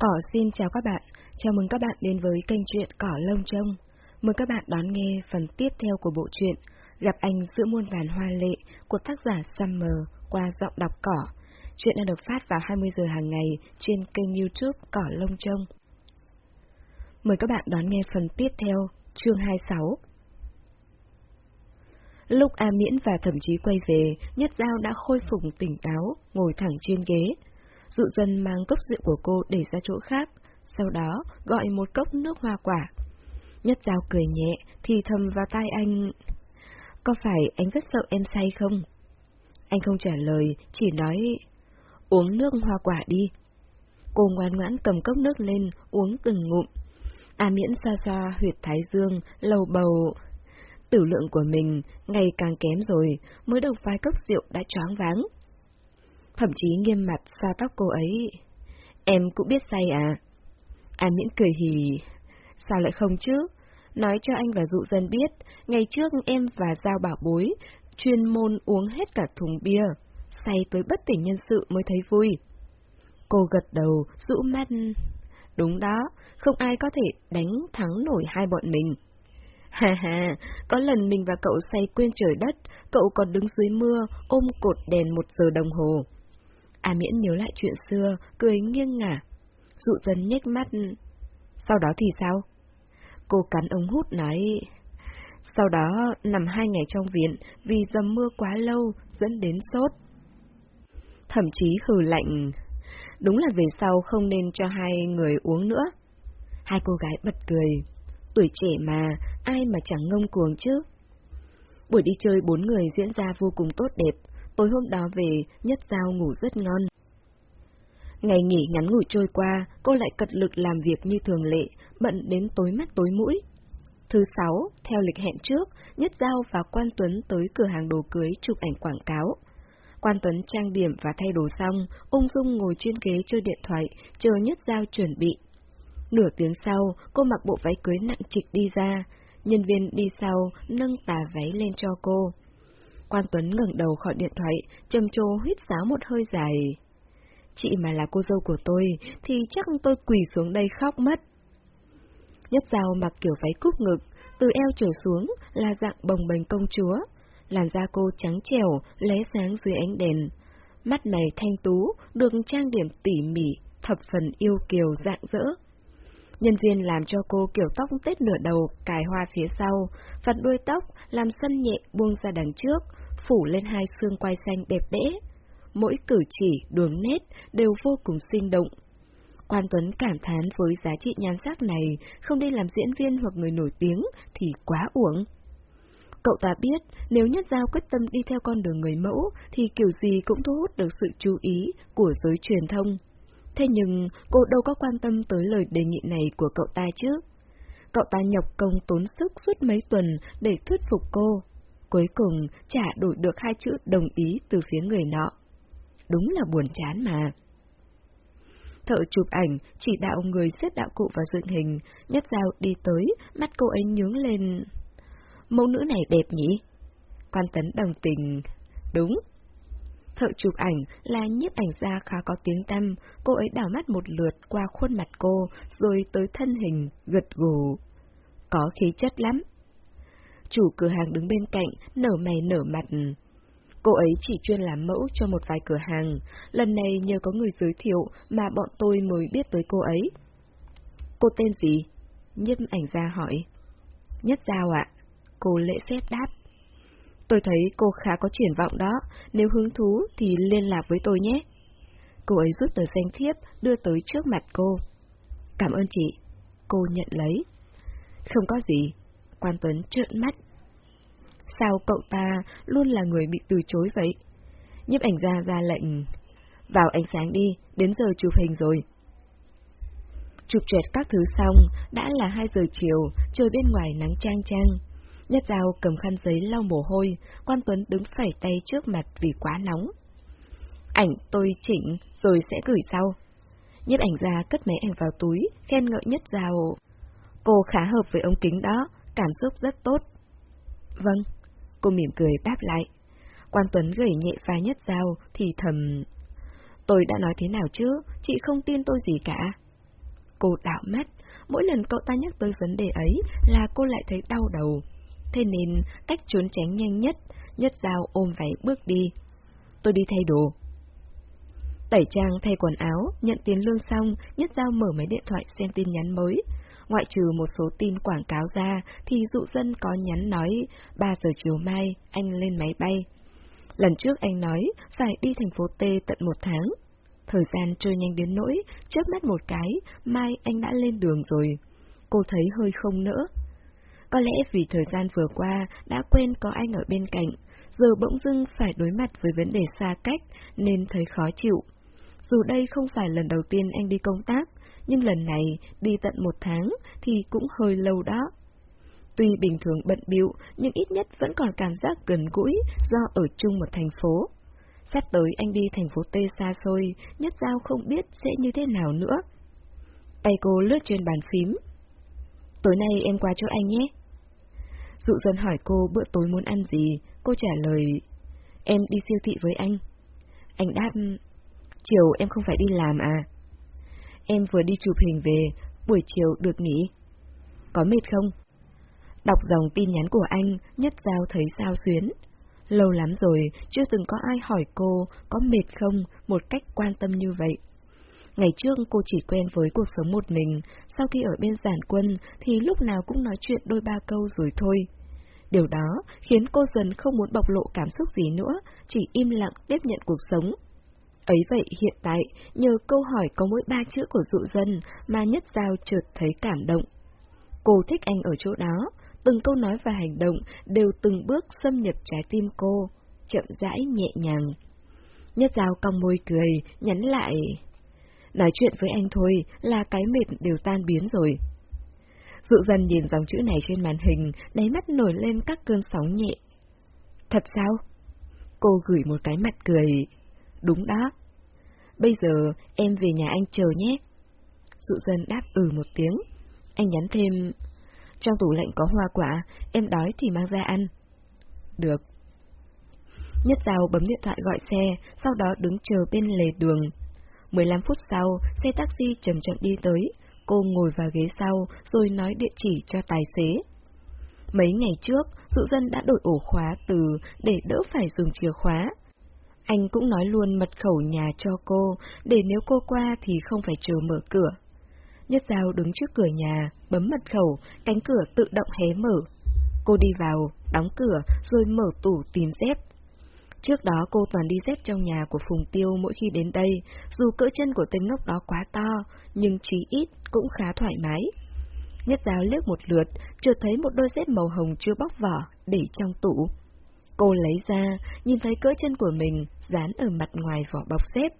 Cỏ xin chào các bạn, chào mừng các bạn đến với kênh truyện Cỏ Lông Trông. Mời các bạn đón nghe phần tiếp theo của bộ truyện Gặp anh giữa muôn vàn hoa lệ của tác giả Summer qua giọng đọc Cỏ. Chuyện đang được phát vào 20 giờ hàng ngày trên kênh youtube Cỏ Lông Trông. Mời các bạn đón nghe phần tiếp theo, chương 26. Lúc A Miễn và thậm chí quay về, Nhất Giao đã khôi phục tỉnh táo, ngồi thẳng trên ghế. Dụ dân mang cốc rượu của cô để ra chỗ khác, sau đó gọi một cốc nước hoa quả. Nhất Giao cười nhẹ, thì thầm vào tai anh. Có phải anh rất sợ em say không? Anh không trả lời, chỉ nói, uống nước hoa quả đi. Cô ngoan ngoãn cầm cốc nước lên, uống từng ngụm. A miễn xoa xoa huyệt thái dương, lầu bầu. Tử lượng của mình ngày càng kém rồi, mới đầu vài cốc rượu đã choáng váng. Thậm chí nghiêm mặt xoa tóc cô ấy. Em cũng biết say à? An miễn cười hì. Sao lại không chứ? Nói cho anh và dụ dân biết, ngày trước em và Giao bảo bối, chuyên môn uống hết cả thùng bia, say tới bất tỉnh nhân sự mới thấy vui. Cô gật đầu, rũ mắt. Đúng đó, không ai có thể đánh thắng nổi hai bọn mình. Hà hà, có lần mình và cậu say quên trời đất, cậu còn đứng dưới mưa, ôm cột đèn một giờ đồng hồ. A miễn nhớ lại chuyện xưa, cười nghiêng ngả. Dụ dân nhếch mắt. Sau đó thì sao? Cô cắn ống hút nói. Sau đó, nằm hai ngày trong viện, vì dầm mưa quá lâu, dẫn đến sốt. Thậm chí hừ lạnh. Đúng là về sau không nên cho hai người uống nữa. Hai cô gái bật cười. Tuổi trẻ mà, ai mà chẳng ngông cuồng chứ? Buổi đi chơi bốn người diễn ra vô cùng tốt đẹp. Tối hôm đó về, Nhất Giao ngủ rất ngon. Ngày nghỉ ngắn ngủi trôi qua, cô lại cật lực làm việc như thường lệ, bận đến tối mắt tối mũi. Thứ sáu, theo lịch hẹn trước, Nhất Giao và Quan Tuấn tới cửa hàng đồ cưới chụp ảnh quảng cáo. Quan Tuấn trang điểm và thay đồ xong, ung dung ngồi trên ghế chơi điện thoại, chờ Nhất Giao chuẩn bị. Nửa tiếng sau, cô mặc bộ váy cưới nặng trịch đi ra, nhân viên đi sau nâng tà váy lên cho cô. Quan Tuấn ngẩng đầu khỏi điện thoại, trầm trồ huyết sáo một hơi dài. Chị mà là cô dâu của tôi, thì chắc tôi quỳ xuống đây khóc mất. Nhất Giao mặc kiểu váy cúp ngực, từ eo trở xuống là dạng bồng bềnh công chúa. Làn da cô trắng trẻo, lé sáng dưới ánh đèn. Mắt này thanh tú, được trang điểm tỉ mỉ, thập phần yêu kiều dạng dỡ. Nhân viên làm cho cô kiểu tóc tết nửa đầu, cài hoa phía sau, vặt đuôi tóc, làm xuân nhẹ buông ra đằng trước, phủ lên hai xương quai xanh đẹp đẽ. Mỗi cử chỉ, đường nét đều vô cùng sinh động. Quan Tuấn cảm thán với giá trị nhan sắc này, không đi làm diễn viên hoặc người nổi tiếng thì quá uổng. Cậu ta biết, nếu Nhất Giao quyết tâm đi theo con đường người mẫu, thì kiểu gì cũng thu hút được sự chú ý của giới truyền thông. Thế nhưng, cô đâu có quan tâm tới lời đề nghị này của cậu ta chứ. Cậu ta nhọc công tốn sức suốt mấy tuần để thuyết phục cô. Cuối cùng, chả đổi được hai chữ đồng ý từ phía người nọ. Đúng là buồn chán mà. Thợ chụp ảnh, chỉ đạo người xếp đạo cụ và dựng hình, nhất dao đi tới, mắt cô ấy nhướng lên. Mẫu nữ này đẹp nhỉ? Quan tấn đồng tình. Đúng. Thợ chụp ảnh là nhiếp ảnh gia khá có tiếng tăm, cô ấy đảo mắt một lượt qua khuôn mặt cô, rồi tới thân hình, gật gù. Có khí chất lắm. Chủ cửa hàng đứng bên cạnh, nở mày nở mặt. Cô ấy chỉ chuyên làm mẫu cho một vài cửa hàng, lần này nhờ có người giới thiệu mà bọn tôi mới biết tới cô ấy. Cô tên gì? Nhiếp ảnh gia hỏi. Nhất Giao ạ. Cô lễ phép đáp. Tôi thấy cô khá có triển vọng đó, nếu hứng thú thì liên lạc với tôi nhé. Cô ấy rút tờ danh thiếp đưa tới trước mặt cô. Cảm ơn chị. Cô nhận lấy. Không có gì. Quan Tuấn trợn mắt. Sao cậu ta luôn là người bị từ chối vậy? nhấp ảnh ra ra lệnh. Vào ánh sáng đi, đến giờ chụp hình rồi. Chụp trệt các thứ xong, đã là 2 giờ chiều, trời bên ngoài nắng trang trang. Nhất dao cầm khăn giấy lau mồ hôi, quan Tuấn đứng phẩy tay trước mặt vì quá nóng. Ảnh tôi chỉnh, rồi sẽ gửi sau. Nhiếp ảnh ra cất máy ảnh vào túi, khen ngợi nhất dao. Cô khá hợp với ống kính đó, cảm xúc rất tốt. Vâng, cô mỉm cười đáp lại. Quan Tuấn gửi nhẹ pha nhất dao, thì thầm... Tôi đã nói thế nào chứ, chị không tin tôi gì cả. Cô đảo mắt, mỗi lần cậu ta nhắc tới vấn đề ấy là cô lại thấy đau đầu. Thế nên, cách trốn tránh nhanh nhất, nhất dao ôm váy bước đi. Tôi đi thay đồ. Tẩy trang thay quần áo, nhận tiền lương xong, nhất dao mở máy điện thoại xem tin nhắn mới. Ngoại trừ một số tin quảng cáo ra, thì dụ dân có nhắn nói 3 giờ chiều mai anh lên máy bay. Lần trước anh nói phải đi thành phố T tận một tháng. Thời gian trôi nhanh đến nỗi, chớp mắt một cái, mai anh đã lên đường rồi. Cô thấy hơi không nữa. Có lẽ vì thời gian vừa qua đã quen có anh ở bên cạnh, giờ bỗng dưng phải đối mặt với vấn đề xa cách nên thấy khó chịu. Dù đây không phải lần đầu tiên anh đi công tác, nhưng lần này đi tận một tháng thì cũng hơi lâu đó. Tuy bình thường bận biệu, nhưng ít nhất vẫn còn cảm giác gần gũi do ở chung một thành phố. Sắp tới anh đi thành phố tê xa xôi, nhất giao không biết sẽ như thế nào nữa. Tay cô lướt trên bàn phím. Tối nay em qua chỗ anh nhé. Dụ Dân hỏi cô bữa tối muốn ăn gì, cô trả lời, em đi siêu thị với anh. Anh đáp, chiều em không phải đi làm à? Em vừa đi chụp hình về, buổi chiều được nghỉ. Có mệt không? Đọc dòng tin nhắn của anh, nhất giao thấy sao xuyến. Lâu lắm rồi, chưa từng có ai hỏi cô có mệt không một cách quan tâm như vậy. Ngày trước cô chỉ quen với cuộc sống một mình, sau khi ở bên giản quân thì lúc nào cũng nói chuyện đôi ba câu rồi thôi. Điều đó khiến cô dần không muốn bộc lộ cảm xúc gì nữa, chỉ im lặng tiếp nhận cuộc sống. Ấy vậy hiện tại, nhờ câu hỏi có mỗi ba chữ của dụ dân mà Nhất Giao chợt thấy cảm động. Cô thích anh ở chỗ đó, từng câu nói và hành động đều từng bước xâm nhập trái tim cô, chậm rãi nhẹ nhàng. Nhất Giao cong môi cười, nhắn lại. Nói chuyện với anh thôi là cái mệt đều tan biến rồi. Dụ dần nhìn dòng chữ này trên màn hình, đáy mắt nổi lên các cơn sóng nhẹ. Thật sao? Cô gửi một cái mặt cười. Đúng đó. Bây giờ em về nhà anh chờ nhé. Dụ dân đáp ừ một tiếng. Anh nhắn thêm, trong tủ lạnh có hoa quả, em đói thì mang ra ăn. Được. Nhất Giao bấm điện thoại gọi xe, sau đó đứng chờ bên lề đường. 15 phút sau, xe taxi chậm chậm đi tới, cô ngồi vào ghế sau rồi nói địa chỉ cho tài xế. Mấy ngày trước, dụ dân đã đổi ổ khóa từ để đỡ phải dùng chìa khóa. Anh cũng nói luôn mật khẩu nhà cho cô, để nếu cô qua thì không phải chờ mở cửa. Nhất Giao đứng trước cửa nhà, bấm mật khẩu, cánh cửa tự động hé mở. Cô đi vào, đóng cửa, rồi mở tủ tìm dép. Trước đó cô toàn đi dép trong nhà của Phùng Tiêu mỗi khi đến đây, dù cỡ chân của tên ngốc đó quá to, nhưng chí ít cũng khá thoải mái. Nhất Giao liếc một lượt, chợt thấy một đôi dép màu hồng chưa bóc vỏ, để trong tủ. Cô lấy ra, nhìn thấy cỡ chân của mình dán ở mặt ngoài vỏ bọc dép.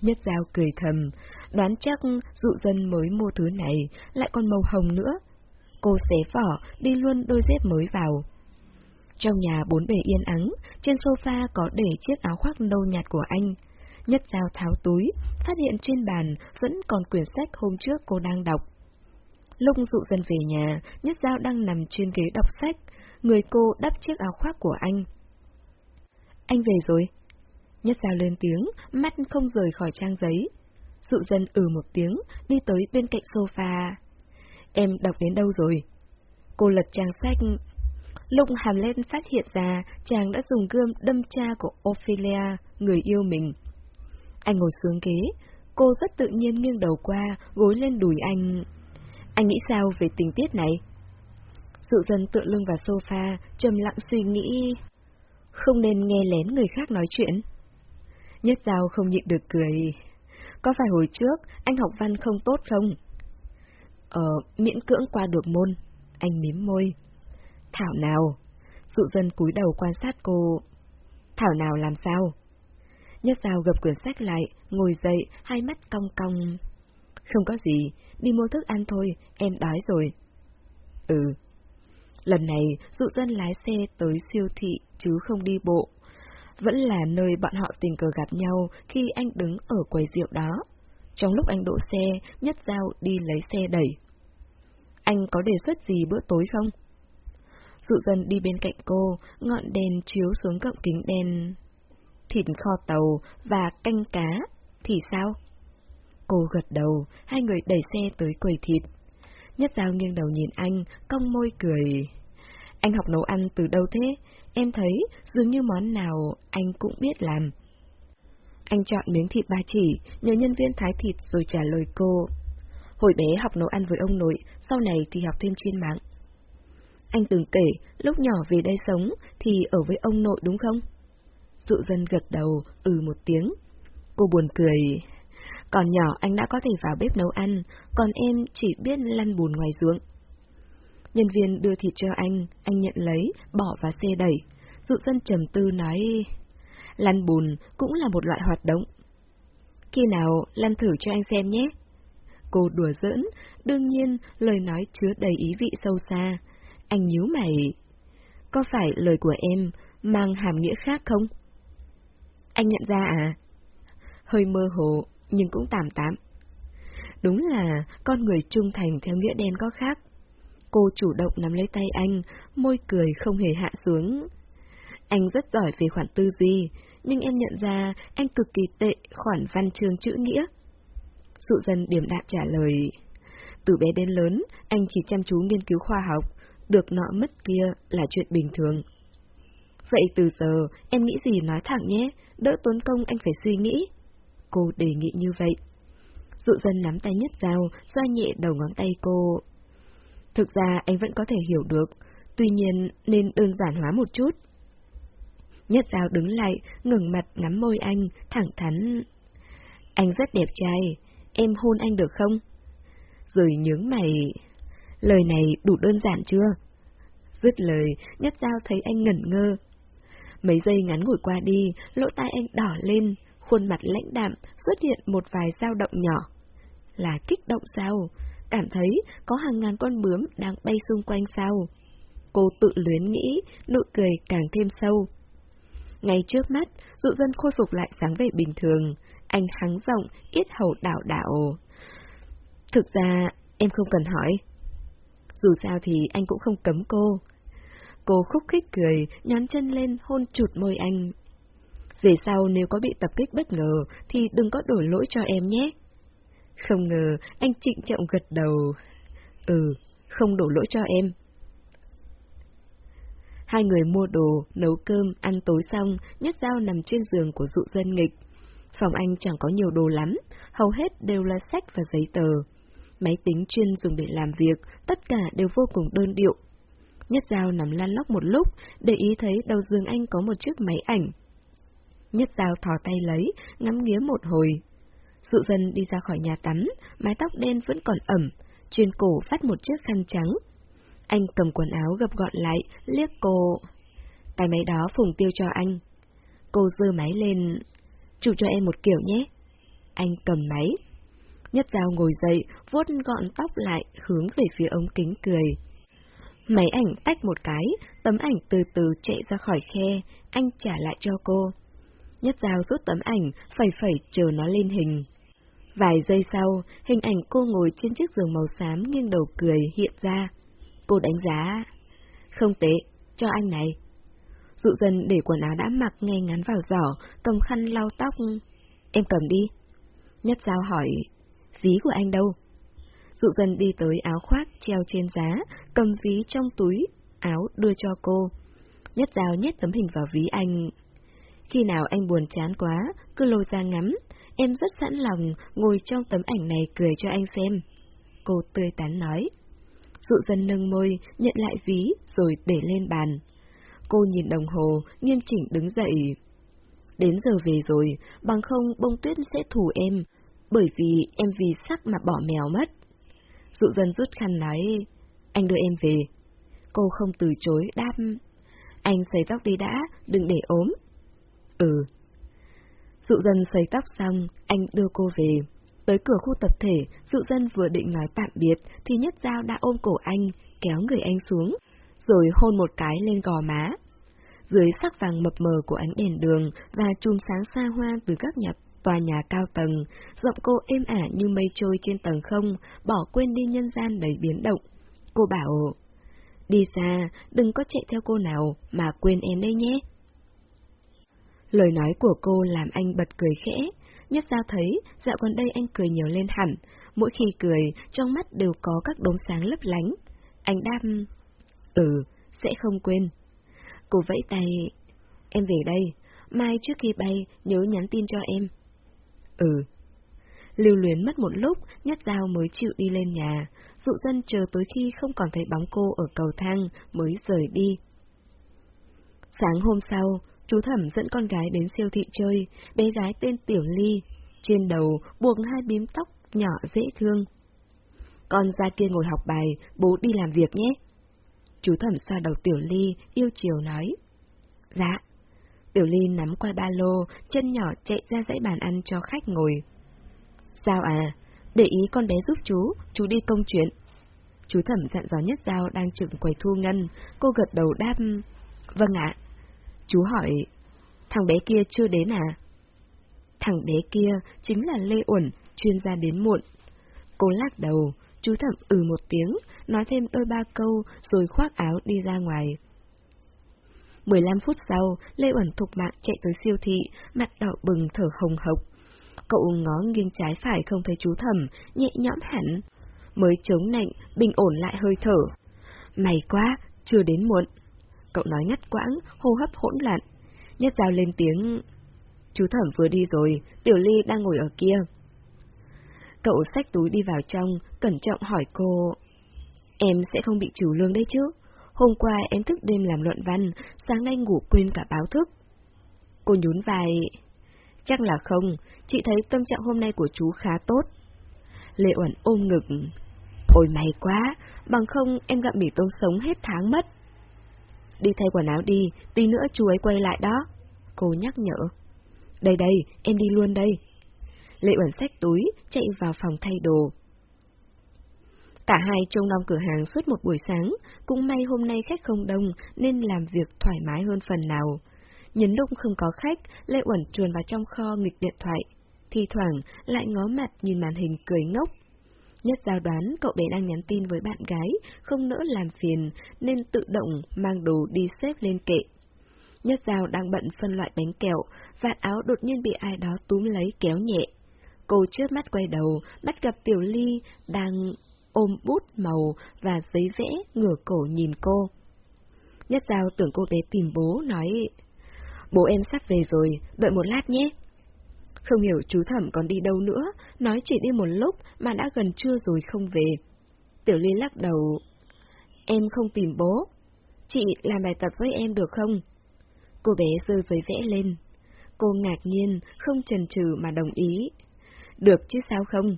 Nhất Giao cười thầm, đoán chắc dụ dân mới mua thứ này, lại còn màu hồng nữa. Cô xé vỏ, đi luôn đôi dép mới vào. Trong nhà bốn bề yên ắng, trên sofa có để chiếc áo khoác nâu nhạt của anh. Nhất Giao tháo túi, phát hiện trên bàn vẫn còn quyển sách hôm trước cô đang đọc. Lúc dụ dân về nhà, Nhất Giao đang nằm trên ghế đọc sách, người cô đắp chiếc áo khoác của anh. Anh về rồi. Nhất Giao lên tiếng, mắt không rời khỏi trang giấy. Dụ dân ừ một tiếng, đi tới bên cạnh sofa. Em đọc đến đâu rồi? Cô lật trang sách. Lung hàm lên phát hiện ra, chàng đã dùng gươm đâm cha của Ophelia, người yêu mình. Anh ngồi xuống ghế, cô rất tự nhiên nghiêng đầu qua, gối lên đùi anh. Anh nghĩ sao về tình tiết này? Dụ dân tựa lưng vào sofa, trầm lặng suy nghĩ. Không nên nghe lén người khác nói chuyện. Nhất Giao không nhịn được cười. Có phải hồi trước anh học văn không tốt không? Ờ, miễn cưỡng qua được môn. Anh mím môi. Thảo nào? Dụ dân cúi đầu quan sát cô. Thảo nào làm sao? Nhất Giao gập quyển sách lại, ngồi dậy, hai mắt cong cong. Không có gì, đi mua thức ăn thôi, em đói rồi. Ừ. Lần này, dụ dân lái xe tới siêu thị chứ không đi bộ. Vẫn là nơi bọn họ tình cờ gặp nhau khi anh đứng ở quầy rượu đó. Trong lúc anh đỗ xe, Nhất Giao đi lấy xe đẩy. Anh có đề xuất gì bữa tối không? Dụ dân đi bên cạnh cô, ngọn đèn chiếu xuống cọng kính đen. Thịt kho tàu và canh cá, thì sao? Cô gật đầu, hai người đẩy xe tới quầy thịt. Nhất Giao nghiêng đầu nhìn anh, cong môi cười. Anh học nấu ăn từ đâu thế? Em thấy dường như món nào anh cũng biết làm. Anh chọn miếng thịt ba chỉ, nhờ nhân viên thái thịt rồi trả lời cô. Hồi bé học nấu ăn với ông nội, sau này thì học thêm chiên mạng. Anh từng kể, lúc nhỏ về đây sống thì ở với ông nội đúng không? Dụ dân gật đầu, ừ một tiếng. Cô buồn cười. Còn nhỏ anh đã có thể vào bếp nấu ăn, còn em chỉ biết lăn bùn ngoài ruộng. Nhân viên đưa thịt cho anh, anh nhận lấy, bỏ vào xe đẩy. Dụ dân trầm tư nói, lăn bùn cũng là một loại hoạt động. Khi nào lăn thử cho anh xem nhé. Cô đùa giỡn, đương nhiên lời nói chứa đầy ý vị sâu xa. Anh nhíu mày. Có phải lời của em mang hàm nghĩa khác không? Anh nhận ra à? Hơi mơ hồ, nhưng cũng tạm tạm. Đúng là con người trung thành theo nghĩa đen có khác. Cô chủ động nắm lấy tay anh, môi cười không hề hạ xuống. Anh rất giỏi về khoản tư duy, nhưng em nhận ra anh cực kỳ tệ khoản văn chương chữ nghĩa. Dụ dân điểm đạm trả lời. Từ bé đến lớn, anh chỉ chăm chú nghiên cứu khoa học, được nọ mất kia là chuyện bình thường. Vậy từ giờ, em nghĩ gì nói thẳng nhé, đỡ tốn công anh phải suy nghĩ. Cô đề nghị như vậy. Dụ dân nắm tay nhất dao, xoa nhẹ đầu ngón tay cô. Thực ra anh vẫn có thể hiểu được, tuy nhiên nên đơn giản hóa một chút. Nhất dao đứng lại, ngừng mặt ngắm môi anh, thẳng thắn. Anh rất đẹp trai, em hôn anh được không? Rồi nhướng mày. Lời này đủ đơn giản chưa? Dứt lời, nhất dao thấy anh ngẩn ngơ. Mấy giây ngắn ngủi qua đi, lỗ tai anh đỏ lên, khuôn mặt lãnh đạm, xuất hiện một vài dao động nhỏ. Là kích động sao? Cảm thấy có hàng ngàn con bướm đang bay xung quanh sao? Cô tự luyến nghĩ, nụ cười càng thêm sâu. Ngay trước mắt, dụ dân khôi phục lại sáng vẻ bình thường. Anh hắng giọng, yết hầu đảo đảo. Thực ra, em không cần hỏi. Dù sao thì anh cũng không cấm cô. Cô khúc khích cười, nhón chân lên hôn chụt môi anh. Về sau nếu có bị tập kích bất ngờ thì đừng có đổ lỗi cho em nhé. Không ngờ anh trịnh trọng gật đầu. Ừ, không đổ lỗi cho em. Hai người mua đồ, nấu cơm, ăn tối xong, nhất dao nằm trên giường của dụ dân nghịch. Phòng anh chẳng có nhiều đồ lắm, hầu hết đều là sách và giấy tờ. Máy tính chuyên dùng để làm việc, tất cả đều vô cùng đơn điệu. Nhất Giao nằm lăn lóc một lúc, để ý thấy đầu giường anh có một chiếc máy ảnh. Nhất Giao thò tay lấy, ngắm nghía một hồi. Dụ dân đi ra khỏi nhà tắm, mái tóc đen vẫn còn ẩm, trên cổ phát một chiếc khăn trắng. Anh cầm quần áo gập gọn lại, liếc cô. Cái máy đó phùng tiêu cho anh. Cô dơ máy lên. Chụp cho em một kiểu nhé. Anh cầm máy. Nhất dao ngồi dậy, vuốt gọn tóc lại, hướng về phía ống kính cười. Máy ảnh tách một cái, tấm ảnh từ từ chạy ra khỏi khe, anh trả lại cho cô. Nhất dao rút tấm ảnh, phẩy phẩy chờ nó lên hình. Vài giây sau, hình ảnh cô ngồi trên chiếc giường màu xám nghiêng đầu cười hiện ra. Cô đánh giá. Không tệ, cho anh này. Dụ dần để quần áo đã mặc ngay ngắn vào giỏ, cầm khăn lau tóc. Em cầm đi. Nhất dao hỏi, ví của anh đâu? Dụ dần đi tới áo khoác treo trên giá, cầm ví trong túi, áo đưa cho cô. Nhất dao nhét tấm hình vào ví anh. Khi nào anh buồn chán quá, cứ lôi ra ngắm, em rất sẵn lòng ngồi trong tấm ảnh này cười cho anh xem. Cô tươi tán nói. Dụ dần nâng môi, nhận lại ví, rồi để lên bàn. Cô nhìn đồng hồ, nghiêm chỉnh đứng dậy. Đến giờ về rồi, bằng không bông tuyết sẽ thủ em, bởi vì em vì sắc mà bỏ mèo mất. Dụ dân rút khăn nói, anh đưa em về. Cô không từ chối, đáp. Anh sấy tóc đi đã, đừng để ốm. Ừ. Dụ dân sấy tóc xong, anh đưa cô về. Tới cửa khu tập thể, dụ dân vừa định nói tạm biệt, thì nhất dao đã ôm cổ anh, kéo người anh xuống, rồi hôn một cái lên gò má. Dưới sắc vàng mập mờ của ánh đèn đường và chùm sáng xa hoa từ các nhà tòa nhà cao tầng, giọng cô êm ả như mây trôi trên tầng không, bỏ quên đi nhân gian đầy biến động. Cô bảo, đi xa, đừng có chạy theo cô nào, mà quên em đây nhé. Lời nói của cô làm anh bật cười khẽ, Nhất Giao thấy, dạo gần đây anh cười nhiều lên hẳn, mỗi khi cười, trong mắt đều có các đốm sáng lấp lánh. Anh đam, ừ, sẽ không quên. Cô vẫy tay, em về đây, mai trước khi bay nhớ nhắn tin cho em. Ừ. Lưu luyến mất một lúc, Nhất Giao mới chịu đi lên nhà, dụ dân chờ tới khi không còn thấy bóng cô ở cầu thang mới rời đi. Sáng hôm sau, chú thẩm dẫn con gái đến siêu thị chơi, bé gái tên Tiểu Ly, trên đầu buộc hai bím tóc nhỏ dễ thương. Con ra kia ngồi học bài, bố đi làm việc nhé. Chú thẩm xoa đầu Tiểu Ly, yêu chiều nói. Dạ. Tiểu Ly nắm qua ba lô, chân nhỏ chạy ra dãy bàn ăn cho khách ngồi. Giao à? Để ý con bé giúp chú, chú đi công chuyện. Chú thẩm dặn dò nhất giao đang trực quầy thu ngân, cô gật đầu đáp. Vâng ạ. Chú hỏi, thằng bé kia chưa đến à? Thằng bé kia chính là Lê Uẩn, chuyên gia đến muộn. Cô lắc đầu, chú thẩm ừ một tiếng, nói thêm đôi ba câu rồi khoác áo đi ra ngoài. 15 phút sau, Lê Uẩn thục mạng chạy tới siêu thị, mặt đỏ bừng thở hồng hộc. Cậu ngó nghiêng trái phải không thấy chú thẩm, nhẹ nhõm hẳn. Mới chống nạnh, bình ổn lại hơi thở. May quá, chưa đến muộn. Cậu nói ngắt quãng, hô hấp hỗn loạn. Nhất dao lên tiếng. Chú thẩm vừa đi rồi, Tiểu Ly đang ngồi ở kia. Cậu xách túi đi vào trong, cẩn trọng hỏi cô. Em sẽ không bị trừ lương đấy chứ? Hôm qua em thức đêm làm luận văn, sáng nay ngủ quên cả báo thức. Cô nhún vai. Chắc là không, chị thấy tâm trạng hôm nay của chú khá tốt. Lệ Uẩn ôm ngực. Ôi may quá, bằng không em gặm mỉ tôm sống hết tháng mất. Đi thay quần áo đi, tí nữa chú ấy quay lại đó. Cô nhắc nhở. Đây đây, em đi luôn đây. Lệ Uẩn xách túi, chạy vào phòng thay đồ. Cả hai trông nom cửa hàng suốt một buổi sáng, cũng may hôm nay khách không đông nên làm việc thoải mái hơn phần nào. Nhấn lúc không có khách, Lê Uẩn chuồn vào trong kho nghịch điện thoại. Thì thoảng lại ngó mặt nhìn màn hình cười ngốc. Nhất giao đoán cậu bé đang nhắn tin với bạn gái, không nỡ làm phiền, nên tự động mang đồ đi xếp lên kệ. Nhất giao đang bận phân loại bánh kẹo, vạt áo đột nhiên bị ai đó túm lấy kéo nhẹ. Cô trước mắt quay đầu, bắt gặp Tiểu Ly đang ôm bút màu và giấy vẽ ngửa cổ nhìn cô. Nhất giao tưởng cô bé tìm bố, nói Bố em sắp về rồi, đợi một lát nhé. Không hiểu chú thẩm còn đi đâu nữa, nói chỉ đi một lúc mà đã gần trưa rồi không về. Tiểu Ly lắc đầu. Em không tìm bố. Chị làm bài tập với em được không? Cô bé giơ giấy vẽ lên. Cô ngạc nhiên, không chần chừ mà đồng ý. Được chứ sao không?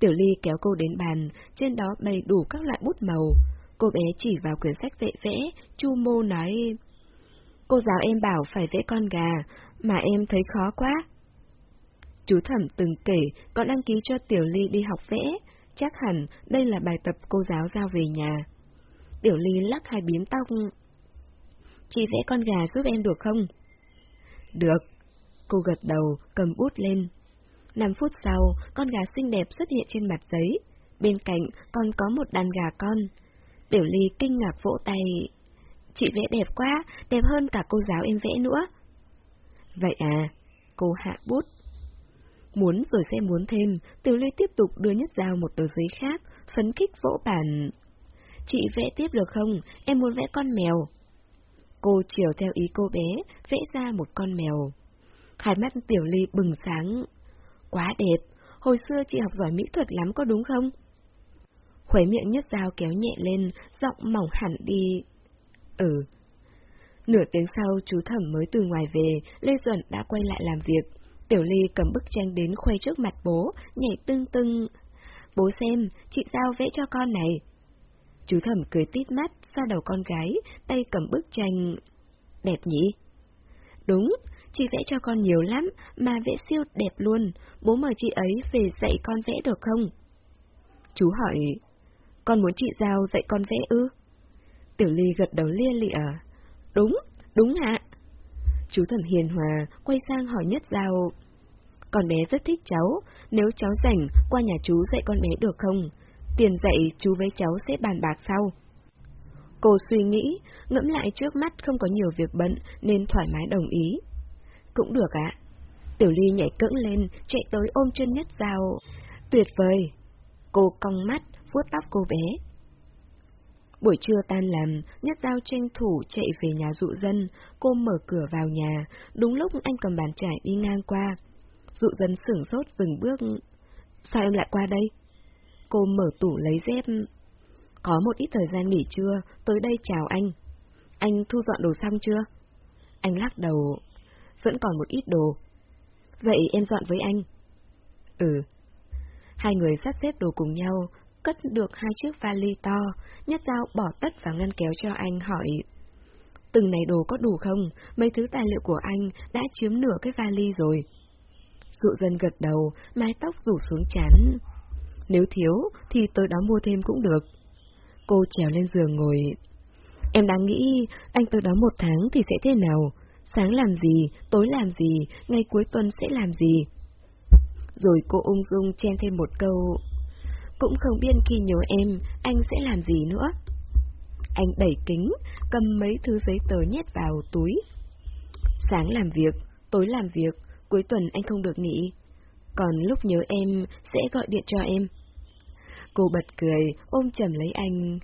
Tiểu Ly kéo cô đến bàn, trên đó bày đủ các loại bút màu. Cô bé chỉ vào quyển sách dạy vẽ, chu mô nói... Cô giáo em bảo phải vẽ con gà, mà em thấy khó quá. Chú thẩm từng kể có đăng ký cho Tiểu Ly đi học vẽ, chắc hẳn đây là bài tập cô giáo giao về nhà. Tiểu Ly lắc hai biếm tóc. Chị vẽ con gà giúp em được không? Được. Cô gật đầu, cầm bút lên. 5 phút sau, con gà xinh đẹp xuất hiện trên mặt giấy. Bên cạnh còn có một đàn gà con. Tiểu Ly kinh ngạc vỗ tay. Chị vẽ đẹp quá, đẹp hơn cả cô giáo em vẽ nữa. Vậy à, cô hạ bút. Muốn rồi sẽ muốn thêm, Tiểu Ly tiếp tục đưa nhất dao một tờ giấy khác, phấn khích vỗ bản. Chị vẽ tiếp được không? Em muốn vẽ con mèo. Cô chiều theo ý cô bé, vẽ ra một con mèo. Hai mắt Tiểu Ly bừng sáng. Quá đẹp, hồi xưa chị học giỏi mỹ thuật lắm có đúng không? Khuấy miệng nhất dao kéo nhẹ lên, giọng mỏng hẳn đi. Ừ. Nửa tiếng sau chú thẩm mới từ ngoài về, Lê Duẩn đã quay lại làm việc. Tiểu Ly cầm bức tranh đến khoe trước mặt bố, nhảy tưng tưng. Bố xem, chị Giao vẽ cho con này. Chú thẩm cười tít mắt, xoa đầu con gái, tay cầm bức tranh. Đẹp nhỉ? Đúng, chị vẽ cho con nhiều lắm, mà vẽ siêu đẹp luôn. Bố mời chị ấy về dạy con vẽ được không? Chú hỏi, con muốn chị Giao dạy con vẽ ư? Tiểu Ly gật đầu lia lịa. Đúng, đúng ạ. Chú thẩm hiền hòa, quay sang hỏi nhất Giao. Con bé rất thích cháu, nếu cháu rảnh, qua nhà chú dạy con bé được không? Tiền dạy chú với cháu sẽ bàn bạc sau. Cô suy nghĩ, ngẫm lại trước mắt không có nhiều việc bận nên thoải mái đồng ý. Cũng được ạ. Tiểu Ly nhảy cẫng lên, chạy tới ôm chân nhất dao. Tuyệt vời! Cô cong mắt, vuốt tóc cô bé. Buổi trưa tan làm, Nhất Giao tranh thủ chạy về nhà dụ dân, cô mở cửa vào nhà, đúng lúc anh cầm bàn chải đi ngang qua. Dụ dân sửng sốt dừng bước. Sao em lại qua đây? Cô mở tủ lấy dép. Có một ít thời gian nghỉ trưa, tới đây chào anh. Anh thu dọn đồ xong chưa? Anh lắc đầu. Vẫn còn một ít đồ. Vậy em dọn với anh. Ừ. Hai người sắp xếp đồ cùng nhau, cất được hai chiếc vali to, nhất dao bỏ tất vào ngăn kéo cho anh hỏi. Từng này đồ có đủ không? Mấy thứ tài liệu của anh đã chiếm nửa cái vali rồi. Dụ dân gật đầu, mái tóc rủ xuống chán. Nếu thiếu, thì tới đó mua thêm cũng được. Cô trèo lên giường ngồi. Em đang nghĩ, anh tới đó một tháng thì sẽ thế nào? Sáng làm gì, tối làm gì, ngày cuối tuần sẽ làm gì? Rồi cô ung dung chen thêm một câu. Cũng không biết khi nhớ em, anh sẽ làm gì nữa. Anh đẩy kính, cầm mấy thứ giấy tờ nhét vào túi. Sáng làm việc, tối làm việc, cuối tuần anh không được nghỉ. Còn lúc nhớ em, sẽ gọi điện cho em. Cô bật cười, ôm chầm lấy anh.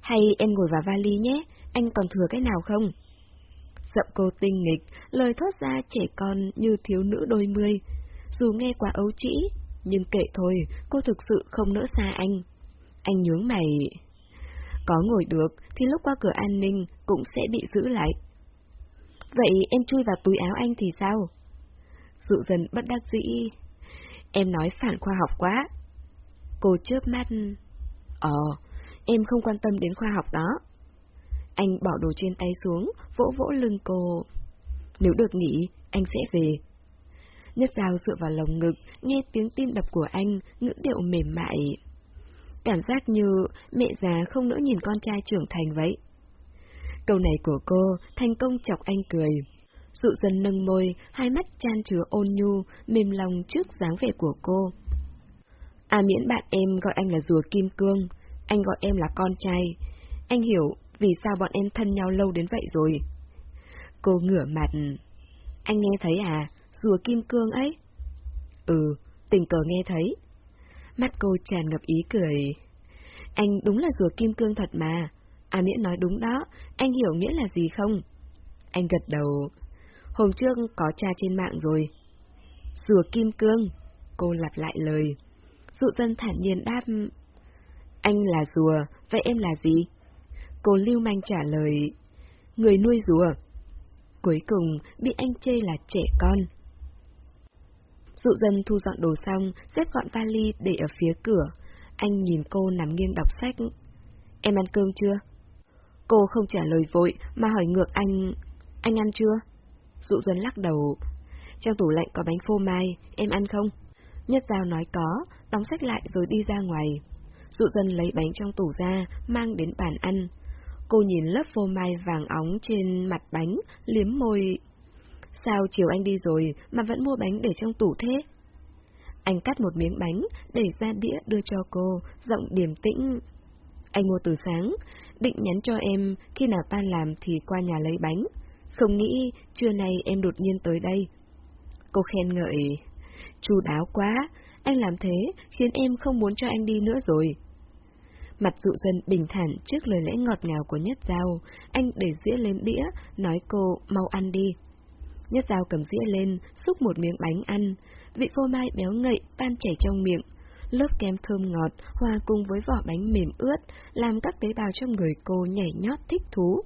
Hay em ngồi vào vali nhé, anh còn thừa cái nào không? Giọng cô tinh nghịch, lời thoát ra trẻ con như thiếu nữ đôi mươi. Dù nghe quá ấu trĩ, nhưng kệ thôi, cô thực sự không nỡ xa anh. Anh nhướng mày. Có ngồi được, thì lúc qua cửa an ninh cũng sẽ bị giữ lại. Vậy em chui vào túi áo anh thì sao? Dụ dần bất đắc dĩ. Em nói phản khoa học quá. Cô chớp mắt. Ờ, em không quan tâm đến khoa học đó. Anh bỏ đồ trên tay xuống, vỗ vỗ lưng cô. Nếu được nghỉ, anh sẽ về. Nhất dao dựa vào lồng ngực, nghe tiếng tim đập của anh, ngữ điệu mềm mại. Cảm giác như mẹ già không nỡ nhìn con trai trưởng thành vậy. Câu này của cô thành công chọc anh cười. Dụ dần nâng môi, hai mắt chan chứa ôn nhu, mềm lòng trước dáng vẻ của cô. À miễn bạn em gọi anh là rùa kim cương, anh gọi em là con trai. Anh hiểu vì sao bọn em thân nhau lâu đến vậy rồi. Cô ngửa mặt. Anh nghe thấy à, rùa kim cương ấy? Ừ, tình cờ nghe thấy. Mắt cô tràn ngập ý cười. Anh đúng là rùa kim cương thật mà. À miễn nói đúng đó, anh hiểu nghĩa là gì không? Anh gật đầu. Hôm trước có tra trên mạng rồi. Rùa kim cương. Cô lặp lại lời. Dụ dân thản nhiên đáp. Anh là rùa, vậy em là gì? Cô lưu manh trả lời. Người nuôi rùa. Cuối cùng bị anh chê là trẻ con. Dụ dân thu dọn đồ xong, xếp gọn vali để ở phía cửa. Anh nhìn cô nằm nghiêng đọc sách. Em ăn cơm chưa? Cô không trả lời vội, mà hỏi ngược anh, anh ăn chưa? Dụ dân lắc đầu. Trong tủ lạnh có bánh phô mai, em ăn không? Nhất Giao nói có, đóng sách lại rồi đi ra ngoài. Dụ dân lấy bánh trong tủ ra, mang đến bàn ăn. Cô nhìn lớp phô mai vàng óng trên mặt bánh, liếm môi. Sao chiều anh đi rồi mà vẫn mua bánh để trong tủ thế? Anh cắt một miếng bánh, để ra đĩa đưa cho cô, giọng điềm tĩnh. Anh mua từ sáng, định nhắn cho em khi nào tan làm thì qua nhà lấy bánh. Không nghĩ trưa nay em đột nhiên tới đây. Cô khen ngợi. Chu đáo quá, anh làm thế khiến em không muốn cho anh đi nữa rồi. Mặt dụ dân bình thản trước lời lẽ ngọt ngào của Nhất Giao, anh để dĩa lên đĩa, nói cô mau ăn đi. Nhất Giao cầm dĩa lên, xúc một miếng bánh ăn, vị phô mai béo ngậy tan chảy trong miệng. Lớp kem thơm ngọt hòa cùng với vỏ bánh mềm ướt, làm các tế bào trong người cô nhảy nhót thích thú.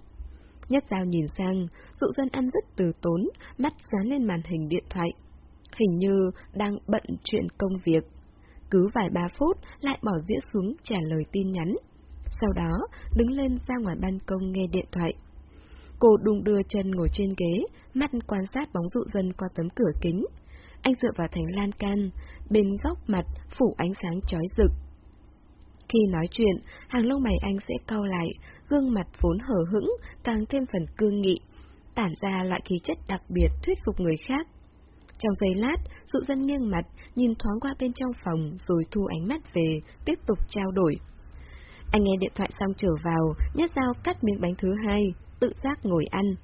Nhất Giao nhìn sang, dụ dân ăn rất từ tốn, mắt dán lên màn hình điện thoại. Hình như đang bận chuyện công việc. Cứ vài ba phút lại bỏ dĩa xuống trả lời tin nhắn. Sau đó, đứng lên ra ngoài ban công nghe điện thoại. Cô đung đưa chân ngồi trên ghế, mắt quan sát bóng dụ dân qua tấm cửa kính. Anh dựa vào thành lan can, bên góc mặt phủ ánh sáng chói rực. Khi nói chuyện, hàng lông mày anh sẽ cau lại, gương mặt vốn hở hững, càng thêm phần cương nghị, tản ra loại khí chất đặc biệt thuyết phục người khác. Trong giây lát, dụ dân nghiêng mặt, nhìn thoáng qua bên trong phòng rồi thu ánh mắt về, tiếp tục trao đổi. Anh nghe điện thoại xong trở vào, nhét dao cắt miếng bánh thứ hai, tự giác ngồi ăn.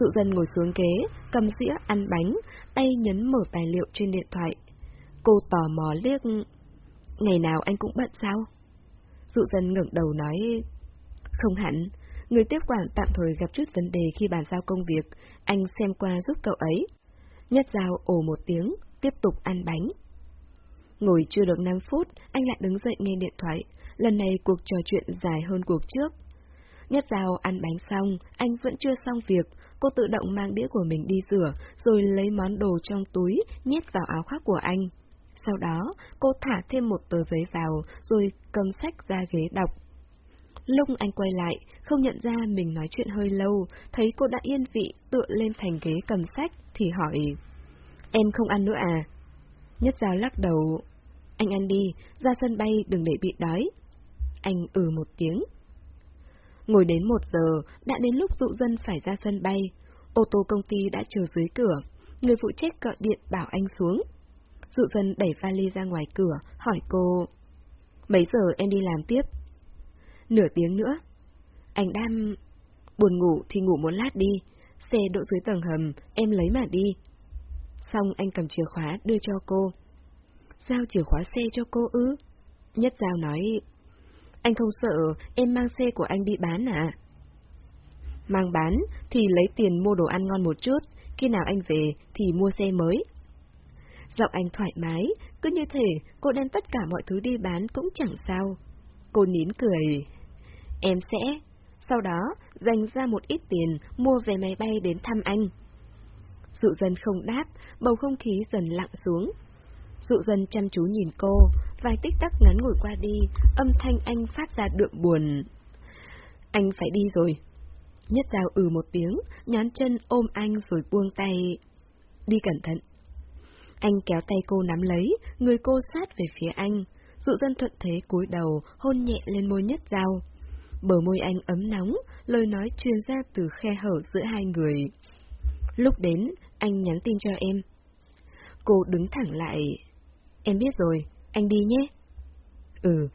Dụ dân ngồi xuống ghế, cầm dĩa ăn bánh, tay nhấn mở tài liệu trên điện thoại. Cô tò mò liếc... Ngày nào anh cũng bận sao? Dụ dân ngẩng đầu nói... Không hẳn, người tiếp quản tạm thời gặp chút vấn đề khi bàn giao công việc, anh xem qua giúp cậu ấy. Nhất Giao ồ một tiếng, tiếp tục ăn bánh. Ngồi chưa được 5 phút, anh lại đứng dậy nghe điện thoại. Lần này cuộc trò chuyện dài hơn cuộc trước. Nhất Giao ăn bánh xong, anh vẫn chưa xong việc. Cô tự động mang đĩa của mình đi rửa, rồi lấy món đồ trong túi, nhét vào áo khoác của anh. Sau đó, cô thả thêm một tờ giấy vào, rồi cầm sách ra ghế đọc. Lúc anh quay lại, không nhận ra mình nói chuyện hơi lâu, thấy cô đã yên vị tựa lên thành ghế cầm sách, thì hỏi, Em không ăn nữa à? Nhất Giao lắc đầu, Anh ăn đi, ra sân bay đừng để bị đói. Anh ừ một tiếng. Ngồi đến một giờ, đã đến lúc dụ dân phải ra sân bay. Ô tô công ty đã chờ dưới cửa. Người phụ trách gọi điện bảo anh xuống. Dụ dân đẩy vali ra ngoài cửa, hỏi cô, Mấy giờ em đi làm tiếp? Nửa tiếng nữa. Anh đam... Buồn ngủ thì ngủ một lát đi. Xe đỗ dưới tầng hầm, em lấy mà đi. Xong anh cầm chìa khóa đưa cho cô. Giao chìa khóa xe cho cô ư? Nhất Giao nói, anh không sợ em mang xe của anh đi bán à? Mang bán thì lấy tiền mua đồ ăn ngon một chút, khi nào anh về thì mua xe mới. Giọng anh thoải mái, cứ như thể cô đem tất cả mọi thứ đi bán cũng chẳng sao. Cô nín cười. Em sẽ, sau đó dành ra một ít tiền mua vé máy bay đến thăm anh. Dụ dân không đáp, bầu không khí dần lặng xuống. Dụ dân chăm chú nhìn cô, vài tích tắc ngắn ngủi qua đi, âm thanh anh phát ra đượm buồn. Anh phải đi rồi. Nhất dao ừ một tiếng, nhón chân ôm anh rồi buông tay. Đi cẩn thận. Anh kéo tay cô nắm lấy, người cô sát về phía anh. Dụ dân thuận thế cúi đầu, hôn nhẹ lên môi nhất dao. Bờ môi anh ấm nóng, lời nói truyền ra từ khe hở giữa hai người. Lúc đến, anh nhắn tin cho em. Cô đứng thẳng lại. Em biết rồi, anh đi nhé. Ừ.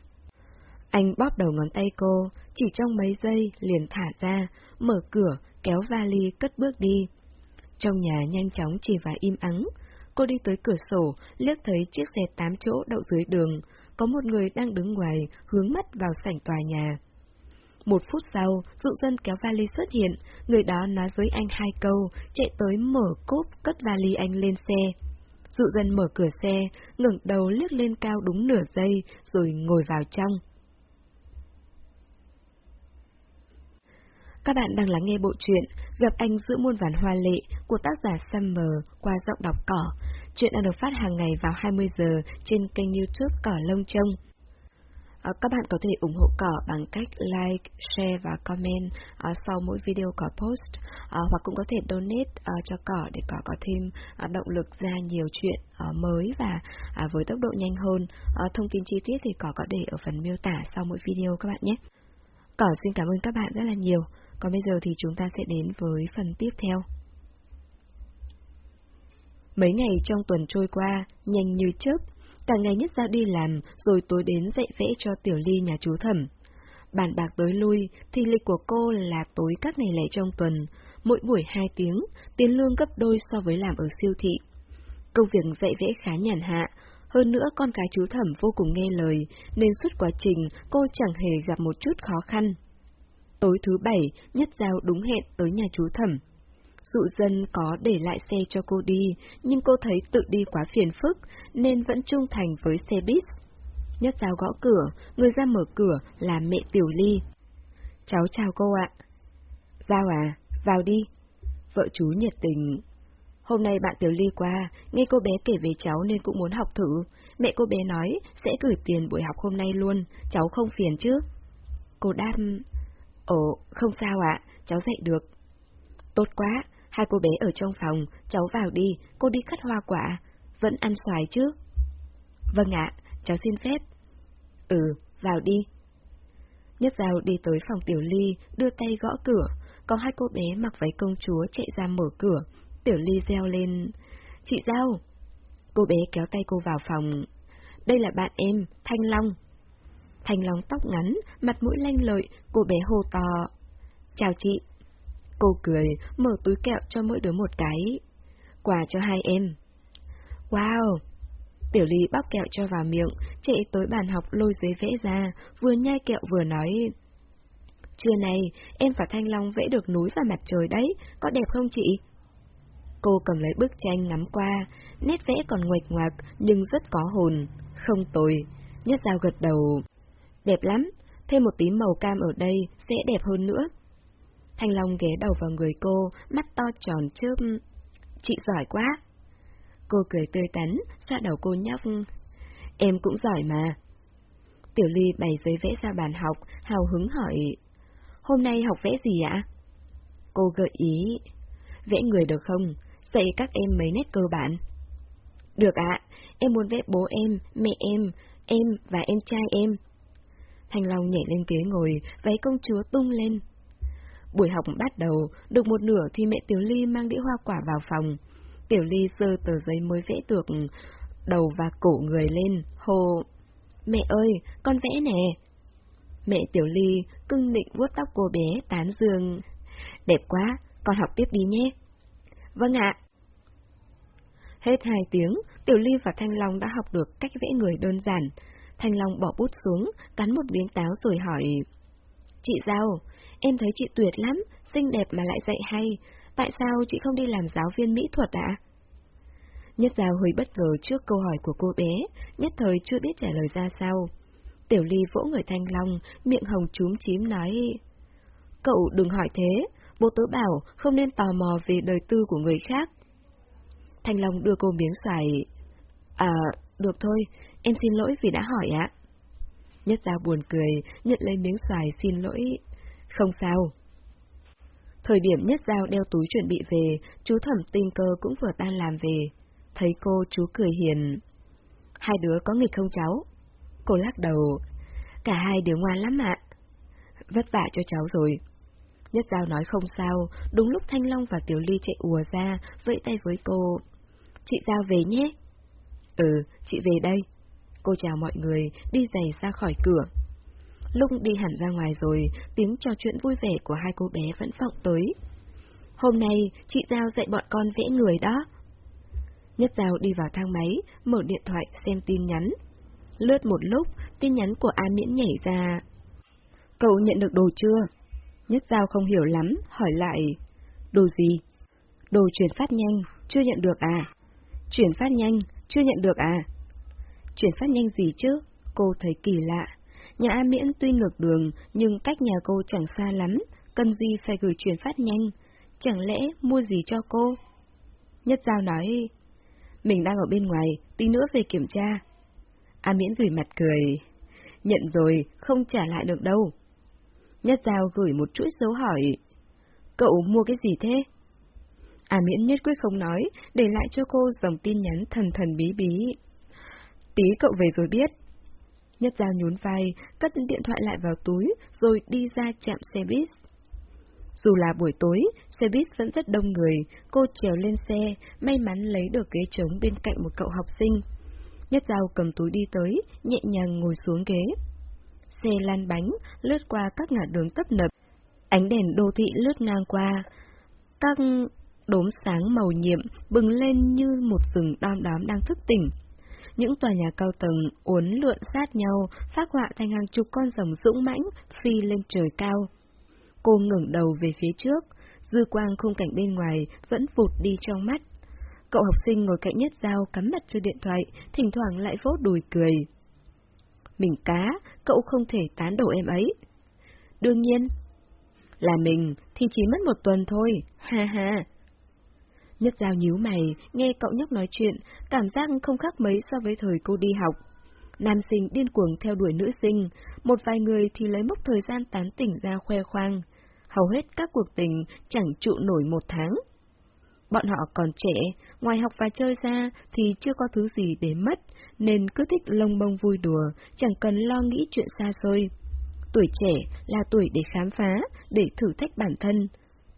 Anh bóp đầu ngón tay cô, chỉ trong mấy giây liền thả ra, mở cửa, kéo vali cất bước đi. Trong nhà nhanh chóng chỉ và im ắng. Cô đi tới cửa sổ, liếc thấy chiếc xe tám chỗ đậu dưới đường. Có một người đang đứng ngoài, hướng mắt vào sảnh tòa nhà. Một phút sau, dụ dân kéo vali xuất hiện, người đó nói với anh hai câu, chạy tới mở cốp cất vali anh lên xe. Dụ dân mở cửa xe, ngẩng đầu liếc lên cao đúng nửa giây, rồi ngồi vào trong. Các bạn đang lắng nghe bộ truyện Gặp anh giữa muôn vàn hoa lệ của tác giả Summer qua giọng đọc cỏ. Chuyện đang được phát hàng ngày vào 20 giờ trên kênh youtube Cỏ Lông Trông. Ờ, các bạn có thể ủng hộ cỏ bằng cách like, share và comment ờ, sau mỗi video cỏ post, ờ, hoặc cũng có thể donate cho cỏ để cỏ có thêm động lực ra nhiều chuyện mới và à, với tốc độ nhanh hơn. Thông tin chi tiết thì cỏ có để ở phần miêu tả sau mỗi video các bạn nhé. Cỏ xin cảm ơn các bạn rất là nhiều. Còn bây giờ thì chúng ta sẽ đến với phần tiếp theo. Mấy ngày trong tuần trôi qua, nhanh như chớp, cả ngày nhất ra đi làm, rồi tối đến dạy vẽ cho Tiểu Ly nhà chú thẩm. Bàn bạc tới lui, thì lịch của cô là tối các ngày lẻ trong tuần, mỗi buổi 2 tiếng, tiền lương gấp đôi so với làm ở siêu thị. Công việc dạy vẽ khá nhàn hạ, hơn nữa con cái chú thẩm vô cùng nghe lời, nên suốt quá trình cô chẳng hề gặp một chút khó khăn. Tối thứ bảy, Nhất Giao đúng hẹn tới nhà chú thẩm. Dụ dân có để lại xe cho cô đi, nhưng cô thấy tự đi quá phiền phức, nên vẫn trung thành với xe buýt. Nhất Giao gõ cửa, người ra mở cửa là mẹ Tiểu Ly. Cháu chào cô ạ. Giao à, vào đi. Vợ chú nhiệt tình. Hôm nay bạn Tiểu Ly qua, nghe cô bé kể về cháu nên cũng muốn học thử. Mẹ cô bé nói sẽ gửi tiền buổi học hôm nay luôn, cháu không phiền chứ? Cô đáp, Ồ, không sao ạ, cháu dậy được. Tốt quá, hai cô bé ở trong phòng, cháu vào đi, cô đi cắt hoa quả. Vẫn ăn xoài chứ? Vâng ạ, cháu xin phép. Ừ, vào đi. Nhất Giao đi tới phòng Tiểu Ly, đưa tay gõ cửa. Có hai cô bé mặc váy công chúa chạy ra mở cửa. Tiểu Ly reo lên. Chị Giao! Cô bé kéo tay cô vào phòng. Đây là bạn em, Thanh Long. Thanh Long tóc ngắn, mặt mũi lanh lợi, cô bé hô to. Chào chị. Cô cười, mở túi kẹo cho mỗi đứa một cái. Quà cho hai em. Wow! Tiểu Ly bóc kẹo cho vào miệng, chạy tới bàn học lôi giấy vẽ ra, vừa nhai kẹo vừa nói. Trưa này, em và Thanh Long vẽ được núi và mặt trời đấy, có đẹp không chị? Cô cầm lấy bức tranh ngắm qua, nét vẽ còn nguệch ngoạc nhưng rất có hồn, không tồi. Nhất dao gật đầu. Đẹp lắm, thêm một tí màu cam ở đây sẽ đẹp hơn nữa. Thanh Long ghé đầu vào người cô, mắt to tròn chớp. Chị giỏi quá. Cô cười tươi tắn, xoa đầu cô nhóc. Em cũng giỏi mà. Tiểu Ly bày giấy vẽ ra bàn học, hào hứng hỏi. Hôm nay học vẽ gì ạ? Cô gợi ý. Vẽ người được không? Dạy các em mấy nét cơ bản. Được ạ, em muốn vẽ bố em, mẹ em, em và em trai em. Thanh Long nhảy lên ghế ngồi, váy công chúa tung lên. Buổi học bắt đầu, được một nửa thì mẹ Tiểu Ly mang đĩa hoa quả vào phòng. Tiểu Ly sơ tờ giấy mới vẽ được đầu và cổ người lên, hồ... Mẹ ơi, con vẽ nè! Mẹ Tiểu Ly cưng định vuốt tóc cô bé, tán dương. Đẹp quá, con học tiếp đi nhé. Vâng ạ. Hết hai tiếng, Tiểu Ly và Thanh Long đã học được cách vẽ người đơn giản. Thanh Long bỏ bút xuống, cắn một miếng táo rồi hỏi. Chị Giao, em thấy chị tuyệt lắm, xinh đẹp mà lại dạy hay. Tại sao chị không đi làm giáo viên mỹ thuật ạ? Nhất Giao hơi bất ngờ trước câu hỏi của cô bé, nhất thời chưa biết trả lời ra sao. Tiểu Ly vỗ người Thanh Long, miệng hồng chúm chím nói... Cậu đừng hỏi thế, bố tớ bảo không nên tò mò về đời tư của người khác. Thanh Long đưa cô miếng xoài. À, được thôi, em xin lỗi vì đã hỏi ạ. Nhất Giao buồn cười, nhận lấy miếng xoài xin lỗi. Không sao. Thời điểm Nhất Giao đeo túi chuẩn bị về, chú thẩm tinh cơ cũng vừa tan làm về. Thấy cô, chú cười hiền. Hai đứa có nghịch không cháu? Cô lắc đầu. Cả hai đứa ngoan lắm ạ. Vất vả cho cháu rồi. Nhất Giao nói không sao, đúng lúc Thanh Long và Tiểu Ly chạy ùa ra, vẫy tay với cô. Chị Giao về nhé. Ừ, chị về đây. Cô chào mọi người, đi giày ra khỏi cửa. Lúc đi hẳn ra ngoài rồi, tiếng trò chuyện vui vẻ của hai cô bé vẫn vọng tới. Hôm nay, chị Giao dạy bọn con vẽ người đó. Nhất Giao đi vào thang máy, mở điện thoại xem tin nhắn. Lướt một lúc, tin nhắn của A Miễn nhảy ra. Cậu nhận được đồ chưa? Nhất Giao không hiểu lắm, hỏi lại. Đồ gì? Đồ chuyển phát nhanh, chưa nhận được à? Chuyển phát nhanh, chưa nhận được à? Chuyển phát nhanh gì chứ? Cô thấy kỳ lạ. Nhà A Miễn tuy ngược đường, nhưng cách nhà cô chẳng xa lắm, cần gì phải gửi chuyển phát nhanh. Chẳng lẽ mua gì cho cô? Nhất Giao nói, mình đang ở bên ngoài, tí nữa về kiểm tra. A Miễn gửi mặt cười, nhận rồi, không trả lại được đâu. Nhất Giao gửi một chuỗi dấu hỏi, cậu mua cái gì thế? A Miễn nhất quyết không nói, để lại cho cô dòng tin nhắn thần thần bí bí. Tí cậu về rồi biết. Nhất Giao nhún vai, cất điện thoại lại vào túi, rồi đi ra chạm xe buýt. Dù là buổi tối, xe buýt vẫn rất đông người, cô trèo lên xe, may mắn lấy được ghế trống bên cạnh một cậu học sinh. Nhất Giao cầm túi đi tới, nhẹ nhàng ngồi xuống ghế. Xe lan bánh, lướt qua các ngã đường tấp nập. Ánh đèn đô thị lướt ngang qua. Các đốm sáng màu nhiệm bừng lên như một rừng đom đóm đang thức tỉnh. Những tòa nhà cao tầng uốn lượn sát nhau, phát họa thành hàng chục con rồng dũng mãnh phi lên trời cao. Cô ngẩng đầu về phía trước, dư quang khung cảnh bên ngoài vẫn vụt đi trong mắt. Cậu học sinh ngồi cạnh nhất dao cắm mặt cho điện thoại, thỉnh thoảng lại vỗ đùi cười. Mình cá, cậu không thể tán đổ em ấy. Đương nhiên. Là mình thì chỉ mất một tuần thôi, ha ha. Nhất Giao nhíu mày, nghe cậu nhóc nói chuyện, cảm giác không khác mấy so với thời cô đi học. Nam sinh điên cuồng theo đuổi nữ sinh, một vài người thì lấy mốc thời gian tán tỉnh ra khoe khoang. Hầu hết các cuộc tình chẳng trụ nổi một tháng. Bọn họ còn trẻ, ngoài học và chơi ra thì chưa có thứ gì để mất, nên cứ thích lông bông vui đùa, chẳng cần lo nghĩ chuyện xa xôi. Tuổi trẻ là tuổi để khám phá, để thử thách bản thân,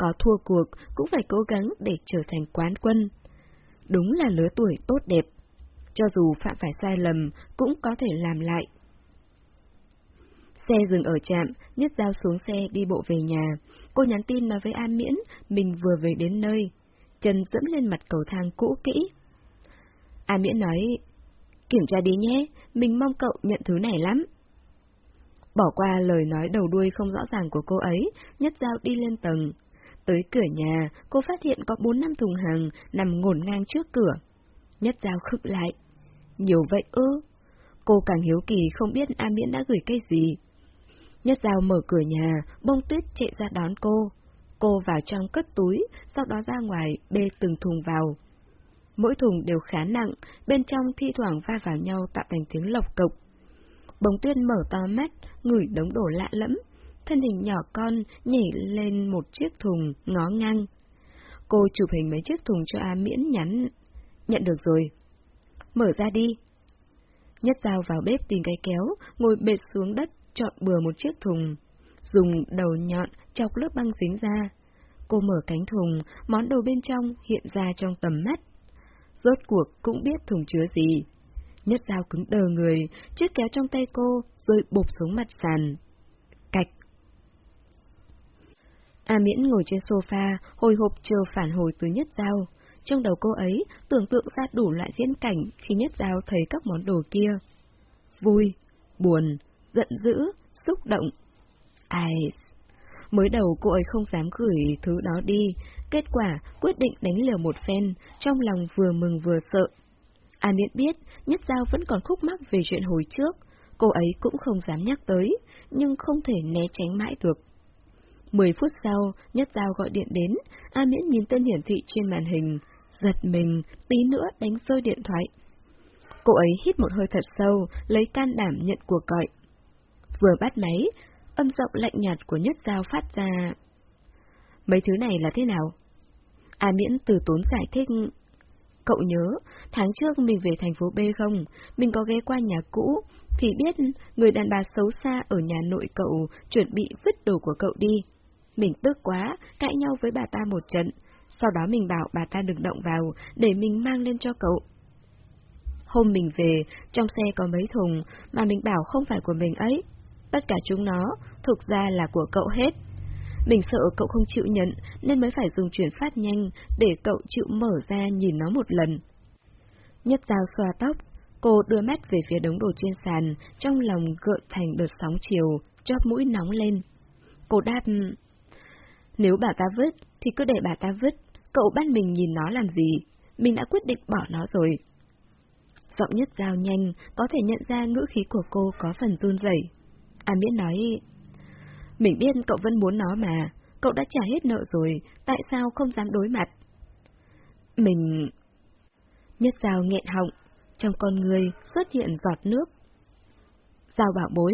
có thua cuộc cũng phải cố gắng để trở thành quán quân. Đúng là lứa tuổi tốt đẹp. Cho dù phạm phải sai lầm, cũng có thể làm lại. Xe dừng ở trạm, Nhất Giao xuống xe đi bộ về nhà. Cô nhắn tin nói với An Miễn, mình vừa về đến nơi. Chân dẫm lên mặt cầu thang cũ kỹ. An Miễn nói, kiểm tra đi nhé, mình mong cậu nhận thứ này lắm. Bỏ qua lời nói đầu đuôi không rõ ràng của cô ấy, Nhất Giao đi lên tầng. Tới cửa nhà, cô phát hiện có bốn năm thùng hàng nằm ngổn ngang trước cửa. Nhất Giao khựng lại. Nhiều vậy ư? Cô càng hiếu kỳ không biết A Miễn đã gửi cái gì. Nhất Giao mở cửa nhà, bông tuyết chạy ra đón cô. Cô vào trong cất túi, sau đó ra ngoài bê từng thùng vào. Mỗi thùng đều khá nặng, bên trong thi thoảng va vào nhau tạo thành tiếng lộc cộc. Bông tuyết mở to mắt, ngửi đống đổ lạ lẫm. Thân hình nhỏ con nhảy lên một chiếc thùng, ngó ngang. Cô chụp hình mấy chiếc thùng cho A Miễn nhắn. Nhận được rồi. Mở ra đi. Nhất dao vào bếp tìm cái kéo, ngồi bệt xuống đất, chọn bừa một chiếc thùng. Dùng đầu nhọn chọc lớp băng dính ra. Cô mở cánh thùng, món đồ bên trong hiện ra trong tầm mắt. Rốt cuộc cũng biết thùng chứa gì. Nhất dao cứng đờ người, chiếc kéo trong tay cô rơi bụp xuống mặt sàn. A Miễn ngồi trên sofa, hồi hộp chờ phản hồi từ nhất Giao. Trong đầu cô ấy tưởng tượng ra đủ loại viễn cảnh khi nhất Giao thấy các món đồ kia. Vui, buồn, giận dữ, xúc động. Ai... Mới đầu cô ấy không dám gửi thứ đó đi, kết quả quyết định đánh liều một phen, trong lòng vừa mừng vừa sợ. A Miễn biết, Nhất Giao vẫn còn khúc mắc về chuyện hồi trước, cô ấy cũng không dám nhắc tới, nhưng không thể né tránh mãi được. Mười phút sau, Nhất Giao gọi điện đến, A Miễn nhìn tên hiển thị trên màn hình, giật mình, tí nữa đánh rơi điện thoại. Cô ấy hít một hơi thật sâu, lấy can đảm nhận cuộc gọi. Vừa bắt máy, âm giọng lạnh nhạt của Nhất Giao phát ra. Mấy thứ này là thế nào? A Miễn từ tốn giải thích. Cậu nhớ, tháng trước mình về thành phố B không? Mình có ghé qua nhà cũ, thì biết người đàn bà xấu xa ở nhà nội cậu chuẩn bị vứt đồ của cậu đi. Mình tức quá, cãi nhau với bà ta một trận. Sau đó mình bảo bà ta đừng động vào, để mình mang lên cho cậu. Hôm mình về, trong xe có mấy thùng, mà mình bảo không phải của mình ấy. Tất cả chúng nó, thực ra là của cậu hết. Mình sợ cậu không chịu nhận, nên mới phải dùng chuyển phát nhanh, để cậu chịu mở ra nhìn nó một lần. Nhất dao xoa tóc, cô đưa mắt về phía đống đồ trên sàn, trong lòng gợn thành đợt sóng chiều, chóp mũi nóng lên. Cô đáp, nếu bà ta vứt, thì cứ để bà ta vứt, cậu bắt mình nhìn nó làm gì, mình đã quyết định bỏ nó rồi. Giọng nhất giao nhanh, có thể nhận ra ngữ khí của cô có phần run rẩy. À Miễn nói, mình biết cậu vẫn muốn nó mà, cậu đã trả hết nợ rồi, tại sao không dám đối mặt? Mình... Nhất giao nghẹn họng, trong con người xuất hiện giọt nước. Giao bảo bối,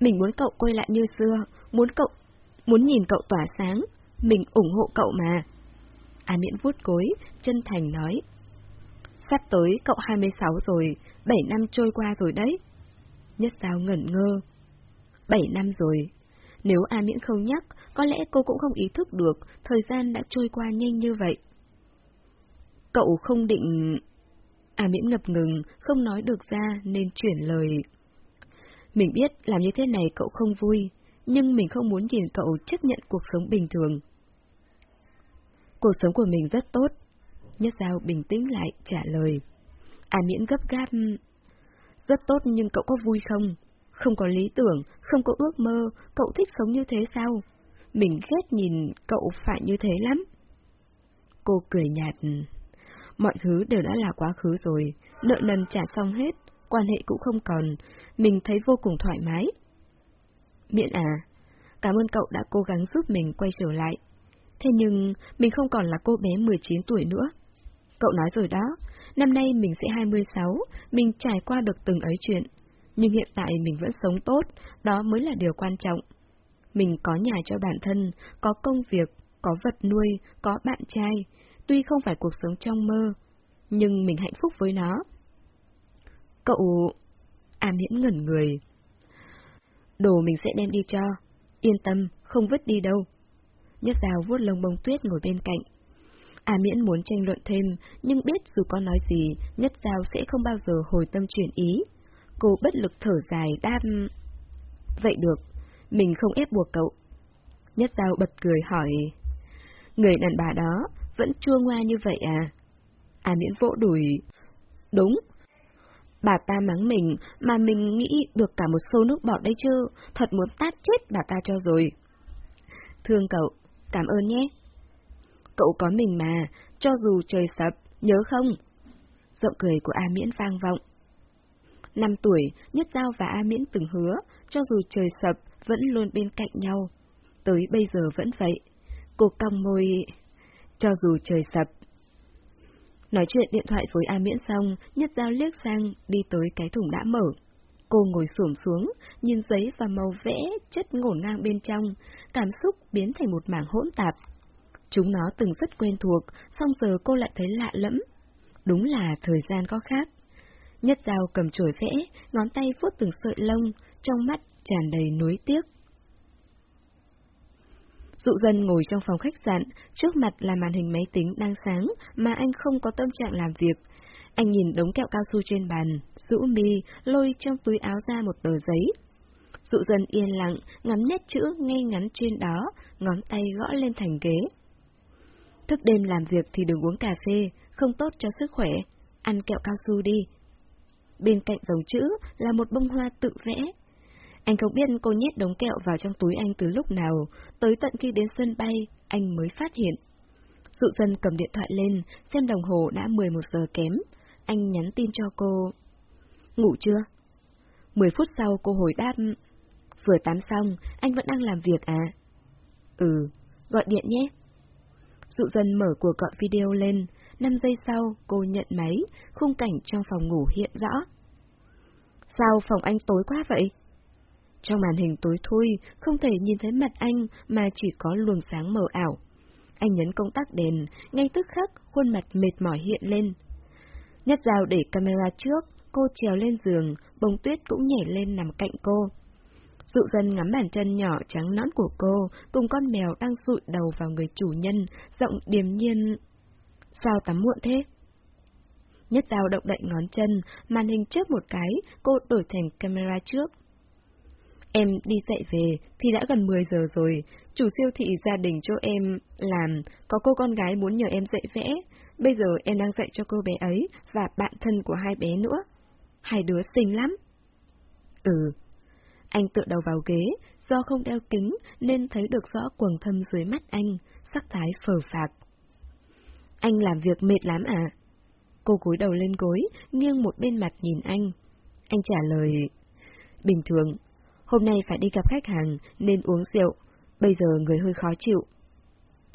mình muốn cậu quay lại như xưa, muốn cậu, muốn nhìn cậu tỏa sáng, mình ủng hộ cậu mà. A miễn vuốt cối, chân thành nói. Sắp tới cậu 26 rồi, 7 năm trôi qua rồi đấy. Nhất sao ngẩn ngơ. 7 năm rồi. Nếu A miễn không nhắc, có lẽ cô cũng không ý thức được thời gian đã trôi qua nhanh như vậy. Cậu không định... A miễn ngập ngừng, không nói được ra nên chuyển lời. Mình biết làm như thế này cậu không vui, nhưng mình không muốn nhìn cậu chấp nhận cuộc sống bình thường. Cuộc sống của mình rất tốt. Nhất Giao bình tĩnh lại trả lời. À miễn gấp gáp... Rất tốt nhưng cậu có vui không? Không có lý tưởng, không có ước mơ, cậu thích sống như thế sao? Mình ghét nhìn cậu phải như thế lắm. Cô cười nhạt. Mọi thứ đều đã là quá khứ rồi, nợ nần trả xong hết, quan hệ cũng không còn, mình thấy vô cùng thoải mái. Miễn à, cảm ơn cậu đã cố gắng giúp mình quay trở lại. Thế nhưng, mình không còn là cô bé 19 tuổi nữa. Cậu nói rồi đó, năm nay mình sẽ 26, mình trải qua được từng ấy chuyện. Nhưng hiện tại mình vẫn sống tốt, đó mới là điều quan trọng. Mình có nhà cho bản thân, có công việc, có vật nuôi, có bạn trai, tuy không phải cuộc sống trong mơ, nhưng mình hạnh phúc với nó. Cậu... À miễn ngẩn người. Đồ mình sẽ đem đi cho. Yên tâm, không vứt đi đâu. Nhất Dao vuốt lông bông tuyết ngồi bên cạnh. À miễn muốn tranh luận thêm, nhưng biết dù có nói gì, Nhất Dao sẽ không bao giờ hồi tâm chuyển ý. Cô bất lực thở dài đáp... Vậy được, mình không ép buộc cậu. Nhất Dao bật cười hỏi, người đàn bà đó vẫn chua ngoa như vậy à? À miễn vỗ đùi. Đúng. Bà ta mắng mình, mà mình nghĩ được cả một xô nước bọt đấy chứ, thật muốn tát chết bà ta cho rồi. Thương cậu, cảm ơn nhé. Cậu có mình mà, cho dù trời sập, nhớ không? Giọng cười của A Miễn vang vọng. Năm tuổi, Nhất Giao và A Miễn từng hứa, cho dù trời sập, vẫn luôn bên cạnh nhau. Tới bây giờ vẫn vậy. Cô cong môi... Cho dù trời sập. Nói chuyện điện thoại với A Miễn xong, Nhất Giao liếc sang, đi tới cái thùng đã mở. Cô ngồi xổm xuống, nhìn giấy và màu vẽ chất ngổn ngang bên trong, cảm xúc biến thành một mảng hỗn tạp. Chúng nó từng rất quen thuộc, song giờ cô lại thấy lạ lẫm. Đúng là thời gian có khác. Nhất Giao cầm chổi vẽ, ngón tay vuốt từng sợi lông, trong mắt tràn đầy nuối tiếc. Dụ dân ngồi trong phòng khách sạn, trước mặt là màn hình máy tính đang sáng mà anh không có tâm trạng làm việc. Anh nhìn đống kẹo cao su trên bàn, rũ mi, lôi trong túi áo ra một tờ giấy. Dụ dân yên lặng, ngắm nét chữ ngay ngắn trên đó, ngón tay gõ lên thành ghế. Thức đêm làm việc thì đừng uống cà phê, không tốt cho sức khỏe. Ăn kẹo cao su đi. Bên cạnh dòng chữ là một bông hoa tự vẽ. Anh không biết cô nhét đống kẹo vào trong túi anh từ lúc nào, tới tận khi đến sân bay, anh mới phát hiện. Dụ dân cầm điện thoại lên, xem đồng hồ đã 11 giờ kém. Anh nhắn tin cho cô. Ngủ chưa? 10 phút sau cô hồi đáp. Vừa tắm xong, anh vẫn đang làm việc à? Ừ, gọi điện nhé. Dụ dân mở cuộc gọi video lên, 5 giây sau cô nhận máy, khung cảnh trong phòng ngủ hiện rõ. Sao phòng anh tối quá vậy? Trong màn hình tối thui, không thể nhìn thấy mặt anh mà chỉ có luồng sáng mờ ảo. Anh nhấn công tắc đèn, ngay tức khắc khuôn mặt mệt mỏi hiện lên. Nhất dao để camera trước, cô trèo lên giường, bông tuyết cũng nhảy lên nằm cạnh cô. Dụ dân ngắm bàn chân nhỏ trắng nõn của cô, cùng con mèo đang sụi đầu vào người chủ nhân, giọng điềm nhiên. Sao tắm muộn thế? Nhất dao động đậy ngón chân, màn hình chớp một cái, cô đổi thành camera trước. Em đi dạy về thì đã gần 10 giờ rồi, chủ siêu thị gia đình cho em làm, có cô con gái muốn nhờ em dạy vẽ, bây giờ em đang dạy cho cô bé ấy và bạn thân của hai bé nữa. Hai đứa xinh lắm. Ừ, anh tựa đầu vào ghế, do không đeo kính nên thấy được rõ quầng thâm dưới mắt anh, sắc thái phờ phạc. Anh làm việc mệt lắm à? Cô cúi đầu lên gối, nghiêng một bên mặt nhìn anh. Anh trả lời, bình thường, hôm nay phải đi gặp khách hàng nên uống rượu, bây giờ người hơi khó chịu.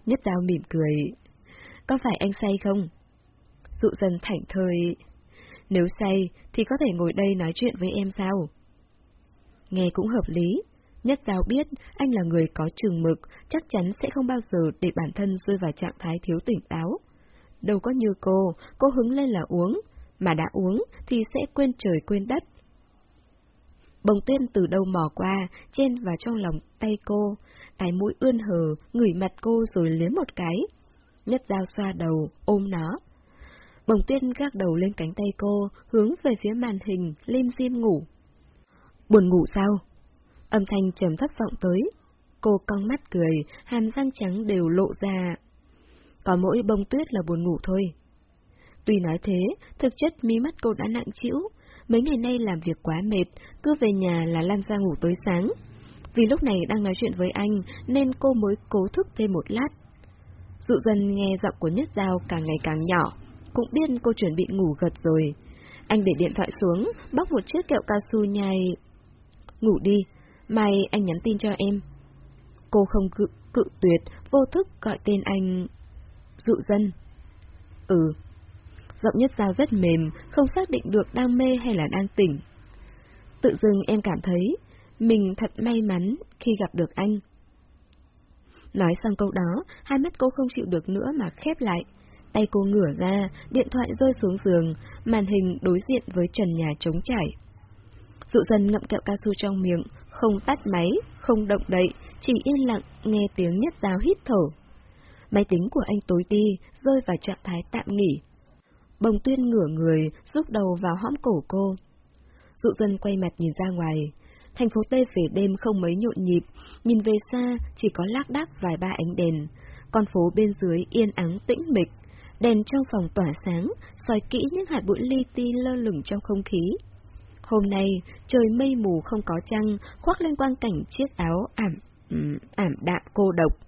Nhất Giao mỉm cười, có phải anh say không? Dụ dần thảnh thơi, nếu say thì có thể ngồi đây nói chuyện với em sao? Nghe cũng hợp lý. Nhất Giao biết anh là người có trường mực, chắc chắn sẽ không bao giờ để bản thân rơi vào trạng thái thiếu tỉnh táo. Đâu có như cô, cô hứng lên là uống, mà đã uống thì sẽ quên trời quên đất. Bồng tuyên từ đâu mò qua, trên và trong lòng tay cô, cái mũi ươn hờ, ngửi mặt cô rồi liếm một cái. Nhất dao xoa đầu, ôm nó. Bồng tuyên gác đầu lên cánh tay cô, hướng về phía màn hình, lim dim ngủ. Buồn ngủ sao? Âm thanh trầm thấp vọng tới. Cô cong mắt cười, hàm răng trắng đều lộ ra. Có mỗi bông tuyết là buồn ngủ thôi. Tuy nói thế, thực chất mí mắt cô đã nặng chịu. Mấy ngày nay làm việc quá mệt, cứ về nhà là lan ra ngủ tới sáng. Vì lúc này đang nói chuyện với anh, nên cô mới cố thức thêm một lát. Dụ dần nghe giọng của Nhất Giao càng ngày càng nhỏ, cũng biết cô chuẩn bị ngủ gật rồi. Anh để điện thoại xuống, bóc một chiếc kẹo cao su nhai Ngủ đi, mai anh nhắn tin cho em. Cô không cự, cự tuyệt, vô thức gọi tên anh... Dụ dân. Ừ. Giọng nhất dao rất mềm, không xác định được đang mê hay là đang tỉnh. Tự dưng em cảm thấy, mình thật may mắn khi gặp được anh. Nói xong câu đó, hai mắt cô không chịu được nữa mà khép lại. Tay cô ngửa ra, điện thoại rơi xuống giường, màn hình đối diện với trần nhà trống trải. Dụ dần ngậm kẹo cao su trong miệng, không tắt máy, không động đậy, chỉ yên lặng nghe tiếng nhất giáo hít thở. Máy tính của anh tối đi, rơi vào trạng thái tạm nghỉ. Bồng tuyên ngửa người, rút đầu vào hõm cổ cô. Dụ dân quay mặt nhìn ra ngoài. Thành phố tây về đêm không mấy nhộn nhịp, nhìn về xa chỉ có lác đác vài ba ánh đèn. Con phố bên dưới yên ắng tĩnh mịch, đèn trong phòng tỏa sáng, soi kỹ những hạt bụi li ti lơ lửng trong không khí. Hôm nay, trời mây mù không có trăng, khoác lên quang cảnh chiếc áo ảm, ảm đạm cô độc.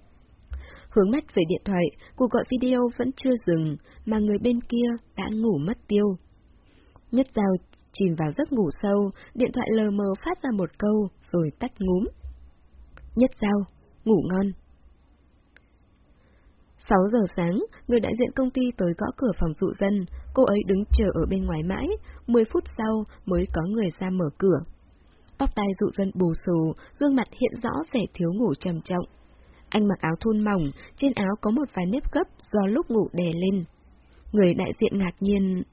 Hướng mắt về điện thoại, cuộc gọi video vẫn chưa dừng, mà người bên kia đã ngủ mất tiêu. Nhất Giao chìm vào giấc ngủ sâu, điện thoại lờ mờ phát ra một câu, rồi tắt ngúm. Nhất Giao, ngủ ngon. 6 giờ sáng, người đại diện công ty tới gõ cửa phòng dụ dân, cô ấy đứng chờ ở bên ngoài mãi, 10 phút sau mới có người ra mở cửa. Tóc tai dụ dân bù xù, gương mặt hiện rõ vẻ thiếu ngủ trầm trọng. Anh mặc áo thun mỏng, trên áo có một vài nếp gấp do lúc ngủ đè lên. Người đại diện ngạc nhiên.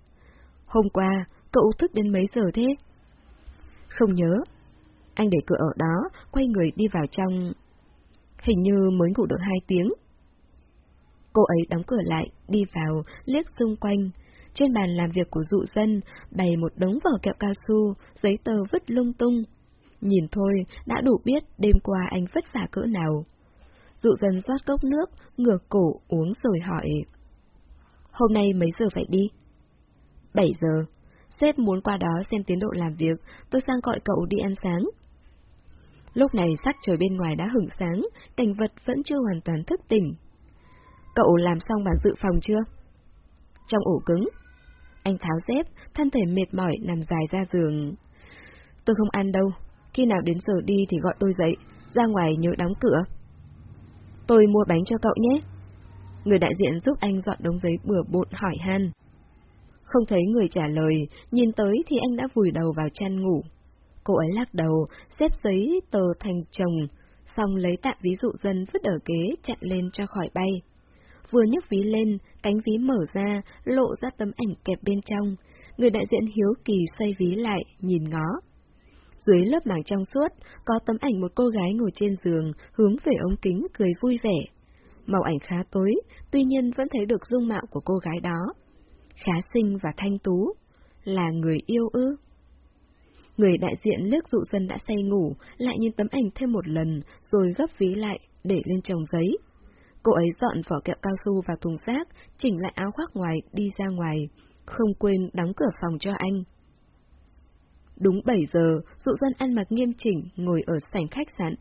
Hôm qua, cậu thức đến mấy giờ thế? Không nhớ. Anh để cửa ở đó, quay người đi vào trong. Hình như mới ngủ được hai tiếng. Cô ấy đóng cửa lại, đi vào, liếc xung quanh. Trên bàn làm việc của dụ dân, bày một đống vỏ kẹo cao su, giấy tờ vứt lung tung. Nhìn thôi, đã đủ biết đêm qua anh vất vả cỡ nào. Dụ dần rót cốc nước, ngửa cổ uống rồi hỏi. Hôm nay mấy giờ phải đi? 7 giờ. Sếp muốn qua đó xem tiến độ làm việc, tôi sang gọi cậu đi ăn sáng. Lúc này sắc trời bên ngoài đã hửng sáng, cảnh vật vẫn chưa hoàn toàn thức tỉnh. Cậu làm xong bản dự phòng chưa? Trong ổ cứng. Anh tháo dép, thân thể mệt mỏi nằm dài ra giường. Tôi không ăn đâu, khi nào đến giờ đi thì gọi tôi dậy, ra ngoài nhớ đóng cửa. Tôi mua bánh cho cậu nhé. Người đại diện giúp anh dọn đống giấy bừa bộn hỏi han. Không thấy người trả lời, nhìn tới thì anh đã vùi đầu vào chăn ngủ. Cô ấy lắc đầu, xếp giấy tờ thành chồng, xong lấy tạm ví dụ dân vứt ở ghế chặn lên cho khỏi bay. Vừa nhấc ví lên, cánh ví mở ra, lộ ra tấm ảnh kẹp bên trong. Người đại diện hiếu kỳ xoay ví lại, nhìn ngó. Dưới lớp màng trong suốt, có tấm ảnh một cô gái ngồi trên giường, hướng về ống kính cười vui vẻ. Màu ảnh khá tối, tuy nhiên vẫn thấy được dung mạo của cô gái đó. Khá xinh và thanh tú. Là người yêu ư? Người đại diện nước dụ dân đã say ngủ, lại nhìn tấm ảnh thêm một lần, rồi gấp ví lại, để lên chồng giấy. Cô ấy dọn vỏ kẹo cao su vào thùng rác, chỉnh lại áo khoác ngoài, đi ra ngoài, không quên đóng cửa phòng cho anh. Đúng 7 giờ, dụ dân ăn mặc nghiêm chỉnh, ngồi ở sảnh khách sạn.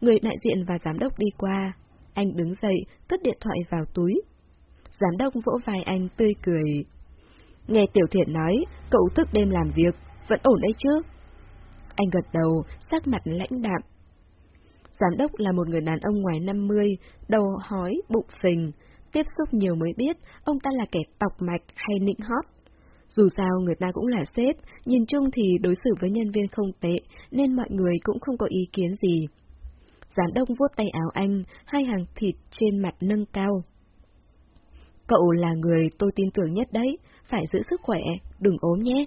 Người đại diện và giám đốc đi qua. Anh đứng dậy, cất điện thoại vào túi. Giám đốc vỗ vai anh tươi cười. Nghe Tiểu Thiện nói, cậu thức đêm làm việc, vẫn ổn đấy chứ? Anh gật đầu, sắc mặt lãnh đạm. Giám đốc là một người đàn ông ngoài 50, đầu hói, bụng phình. Tiếp xúc nhiều mới biết, ông ta là kẻ tọc mạch hay nịnh hót. Dù sao người ta cũng là sếp, nhìn chung thì đối xử với nhân viên không tệ, nên mọi người cũng không có ý kiến gì. Giám đông vuốt tay áo anh, hai hàng thịt trên mặt nâng cao. Cậu là người tôi tin tưởng nhất đấy, phải giữ sức khỏe, đừng ốm nhé.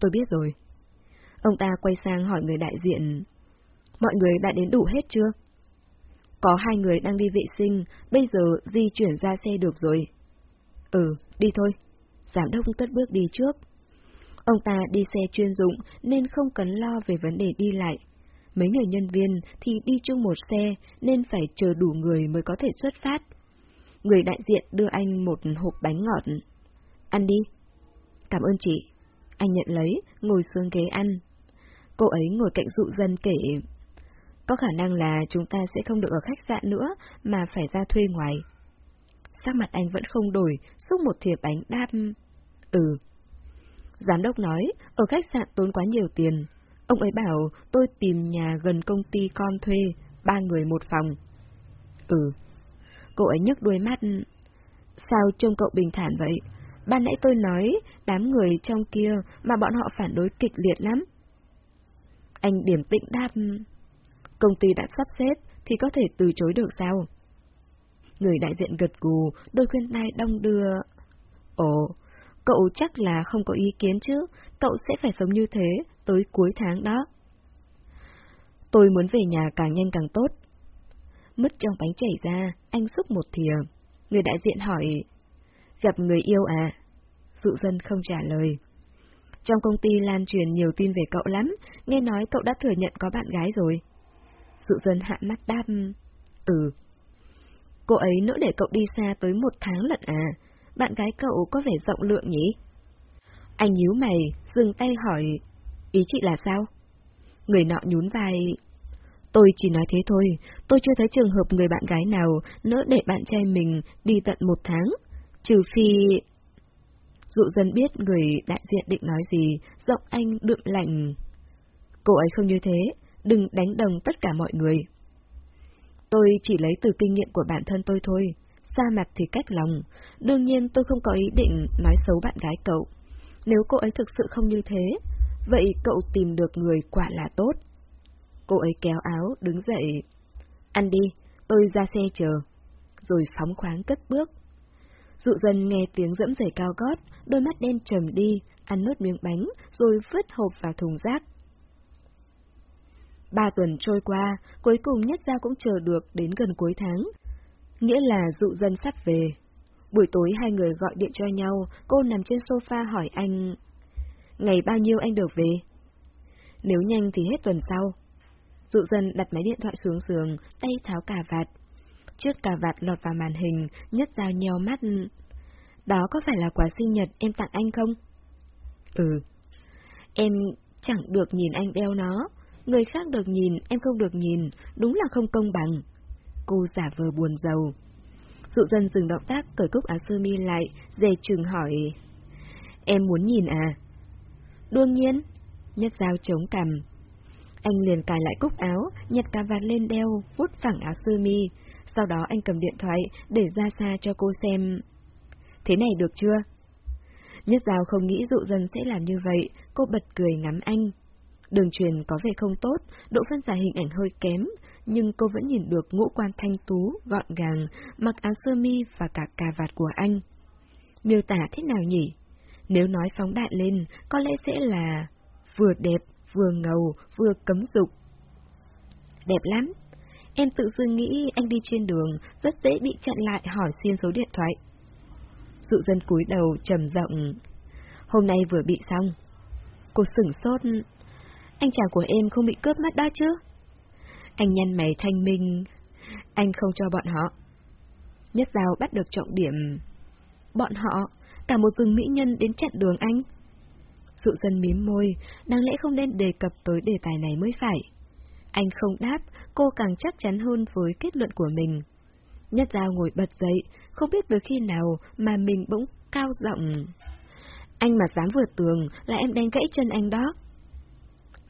Tôi biết rồi. Ông ta quay sang hỏi người đại diện. Mọi người đã đến đủ hết chưa? Có hai người đang đi vệ sinh, bây giờ di chuyển ra xe được rồi. Ừ, đi thôi. Giám đốc tất bước đi trước. Ông ta đi xe chuyên dụng nên không cần lo về vấn đề đi lại. Mấy người nhân viên thì đi chung một xe nên phải chờ đủ người mới có thể xuất phát. Người đại diện đưa anh một hộp bánh ngọt. Ăn đi. Cảm ơn chị. Anh nhận lấy, ngồi xuống ghế ăn. Cô ấy ngồi cạnh dụ dân kể. Có khả năng là chúng ta sẽ không được ở khách sạn nữa, mà phải ra thuê ngoài. Sắc mặt anh vẫn không đổi, xúc một thìa bánh đáp từ. Giám đốc nói, ở khách sạn tốn quá nhiều tiền. Ông ấy bảo tôi tìm nhà gần công ty con thuê, ba người một phòng. Ừ. Cô ấy nhấc đuôi mắt. Sao trông cậu bình thản vậy? Ban nãy tôi nói, đám người trong kia mà bọn họ phản đối kịch liệt lắm. Anh điểm tĩnh đáp. Công ty đã sắp xếp thì có thể từ chối được sao? Người đại diện gật gù, đôi khuyên tai đong đưa. Ồ, cậu chắc là không có ý kiến chứ, cậu sẽ phải sống như thế tới cuối tháng đó. Tôi muốn về nhà càng nhanh càng tốt. Mứt trong bánh chảy ra, anh xúc một thìa. Người đại diện hỏi, gặp người yêu à? Dụ dân không trả lời. Trong công ty lan truyền nhiều tin về cậu lắm, nghe nói cậu đã thừa nhận có bạn gái rồi. Dụ dân hạ mắt đáp, ừ. Cô ấy nỡ để cậu đi xa tới một tháng lận à, bạn gái cậu có vẻ rộng lượng nhỉ? Anh nhíu mày, dừng tay hỏi, ý chị là sao? Người nọ nhún vai, tôi chỉ nói thế thôi, tôi chưa thấy trường hợp người bạn gái nào nỡ để bạn trai mình đi tận một tháng, trừ phi... Dụ dân biết người đại diện định nói gì, giọng anh đượm lạnh. Cô ấy không như thế, đừng đánh đồng tất cả mọi người. Tôi chỉ lấy từ kinh nghiệm của bản thân tôi thôi, xa mặt thì cách lòng. Đương nhiên tôi không có ý định nói xấu bạn gái cậu. Nếu cô ấy thực sự không như thế, vậy cậu tìm được người quả là tốt. Cô ấy kéo áo, đứng dậy. Ăn đi, tôi ra xe chờ. Rồi phóng khoáng cất bước. Dụ dần nghe tiếng dẫm giày cao gót, đôi mắt đen trầm đi, ăn nốt miếng bánh, rồi vứt hộp vào thùng rác. Ba tuần trôi qua, cuối cùng nhất ra cũng chờ được đến gần cuối tháng. Nghĩa là dụ dân sắp về. Buổi tối hai người gọi điện cho nhau, cô nằm trên sofa hỏi anh... Ngày bao nhiêu anh được về? Nếu nhanh thì hết tuần sau. Dụ dân đặt máy điện thoại xuống giường, tay tháo cà vạt. Trước cà vạt lọt vào màn hình, nhất dao nheo mắt. Đó có phải là quà sinh nhật em tặng anh không? Ừ. Em chẳng được nhìn anh đeo nó. Người khác được nhìn, em không được nhìn, đúng là không công bằng. Cô giả vờ buồn giàu. Dụ dân dừng động tác cởi cúc áo sơ mi lại, dè chừng hỏi. Em muốn nhìn à? Đương nhiên. Nhất dao chống cằm. Anh liền cài lại cúc áo, nhặt cà vạt lên đeo, vuốt phẳng áo sơ mi. Sau đó anh cầm điện thoại để ra xa cho cô xem. Thế này được chưa? Nhất Giao không nghĩ dụ dân sẽ làm như vậy, cô bật cười ngắm anh. Đường truyền có vẻ không tốt, độ phân giải hình ảnh hơi kém, nhưng cô vẫn nhìn được ngũ quan thanh tú, gọn gàng, mặc áo sơ mi và cả cà vạt của anh. Miêu tả thế nào nhỉ? Nếu nói phóng đại lên, có lẽ sẽ là vừa đẹp, vừa ngầu, vừa cấm dục. Đẹp lắm. Em tự dưng nghĩ anh đi trên đường, rất dễ bị chặn lại hỏi xin số điện thoại. Dụ dân cúi đầu trầm rộng. Hôm nay vừa bị xong. Cô sửng sốt. Anh chàng của em không bị cướp mắt đó chứ? Anh nhăn mày thanh minh. Anh không cho bọn họ. Nhất Giao bắt được trọng điểm. Bọn họ, cả một rừng mỹ nhân đến chặn đường anh. Dụ dân mím môi, đáng lẽ không nên đề cập tới đề tài này mới phải. Anh không đáp, cô càng chắc chắn hơn với kết luận của mình. Nhất Giao ngồi bật dậy, không biết từ khi nào mà mình bỗng cao giọng. Anh mà dám vượt tường là em đánh gãy chân anh đó.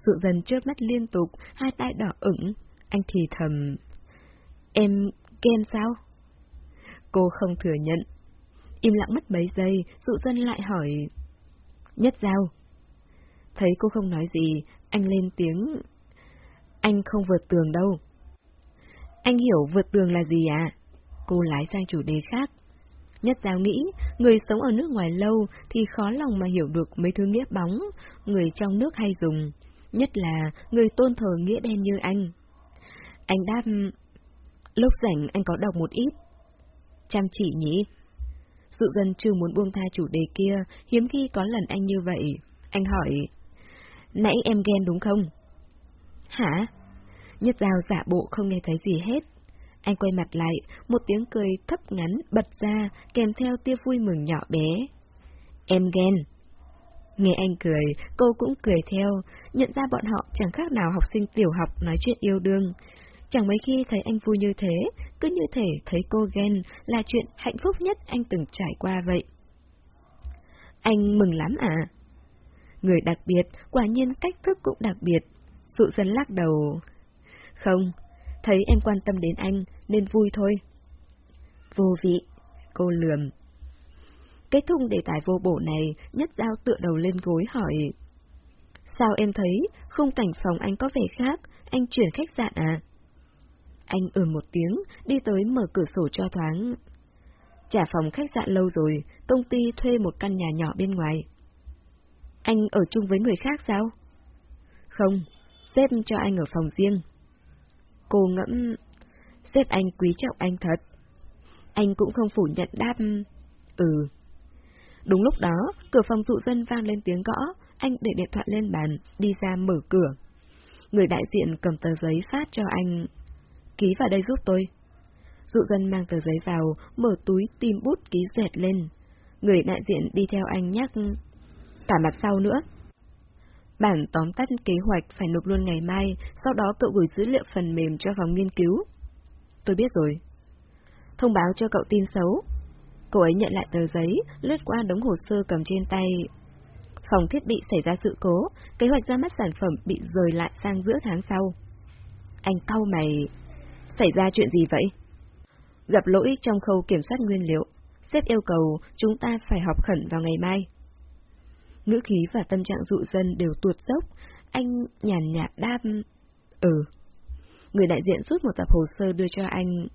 Dụ dần chớp mắt liên tục, hai tay đỏ ửng, anh thì thầm. Em ghen sao? Cô không thừa nhận. Im lặng mất mấy giây, dụ dân lại hỏi. Nhất giao. Thấy cô không nói gì, anh lên tiếng. Anh không vượt tường đâu. Anh hiểu vượt tường là gì à? Cô lái sang chủ đề khác. Nhất giáo nghĩ, người sống ở nước ngoài lâu thì khó lòng mà hiểu được mấy thứ nghĩa bóng, người trong nước hay dùng. Nhất là người tôn thờ nghĩa đen như anh. Anh đáp, lúc rảnh anh có đọc một ít. Chăm chỉ nhỉ? Dụ dân chưa muốn buông tha chủ đề kia, hiếm khi có lần anh như vậy. Anh hỏi, nãy em ghen đúng không? Hả? Nhất Giao giả bộ không nghe thấy gì hết. Anh quay mặt lại, một tiếng cười thấp ngắn bật ra, kèm theo tia vui mừng nhỏ bé. Em ghen. Nghe anh cười, cô cũng cười theo, nhận ra bọn họ chẳng khác nào học sinh tiểu học nói chuyện yêu đương. Chẳng mấy khi thấy anh vui như thế, cứ như thể thấy cô ghen là chuyện hạnh phúc nhất anh từng trải qua vậy. Anh mừng lắm à? Người đặc biệt, quả nhiên cách thức cũng đặc biệt. Sự dân lắc đầu. Không, thấy em quan tâm đến anh, nên vui thôi. Vô vị, cô lườm. Kết thúc đề tài vô bổ này, nhất giao tựa đầu lên gối hỏi. Sao em thấy, khung cảnh phòng anh có vẻ khác, anh chuyển khách sạn à? Anh ừ một tiếng, đi tới mở cửa sổ cho thoáng. Trả phòng khách sạn lâu rồi, công ty thuê một căn nhà nhỏ bên ngoài. Anh ở chung với người khác sao? Không, xếp cho anh ở phòng riêng. Cô ngẫm, xếp anh quý trọng anh thật. Anh cũng không phủ nhận đáp, ừ. Đúng lúc đó, cửa phòng dụ dân vang lên tiếng gõ, anh để điện thoại lên bàn, đi ra mở cửa. Người đại diện cầm tờ giấy phát cho anh. Ký vào đây giúp tôi. Dụ dân mang tờ giấy vào, mở túi tìm bút ký duyệt lên. Người đại diện đi theo anh nhắc. Cả mặt sau nữa. Bản tóm tắt kế hoạch phải nộp luôn ngày mai, sau đó cậu gửi dữ liệu phần mềm cho phòng nghiên cứu. Tôi biết rồi. Thông báo cho cậu tin xấu. Cậu ấy nhận lại tờ giấy, lướt qua đống hồ sơ cầm trên tay. Phòng thiết bị xảy ra sự cố, kế hoạch ra mắt sản phẩm bị rời lại sang giữa tháng sau. Anh cau mày. Xảy ra chuyện gì vậy? Gặp lỗi trong khâu kiểm soát nguyên liệu. Sếp yêu cầu chúng ta phải họp khẩn vào ngày mai. Ngữ khí và tâm trạng dụ dân đều tuột dốc. Anh nhàn nhạt đáp. Ừ. Người đại diện rút một tập hồ sơ đưa cho anh.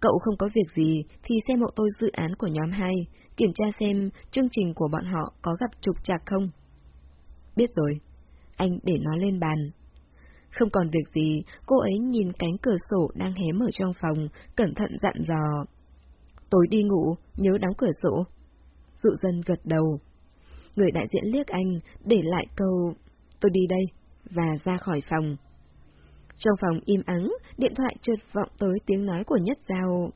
Cậu không có việc gì thì xem hộ tôi dự án của nhóm 2, kiểm tra xem chương trình của bọn họ có gặp trục trặc không. Biết rồi. Anh để nó lên bàn. Không còn việc gì, cô ấy nhìn cánh cửa sổ đang hé mở trong phòng, cẩn thận dặn dò. Tối đi ngủ, nhớ đóng cửa sổ. Dụ dân gật đầu. Người đại diện liếc anh, để lại câu, tôi đi đây, và ra khỏi phòng. Trong phòng im ắng, điện thoại trượt vọng tới tiếng nói của Nhất Giao.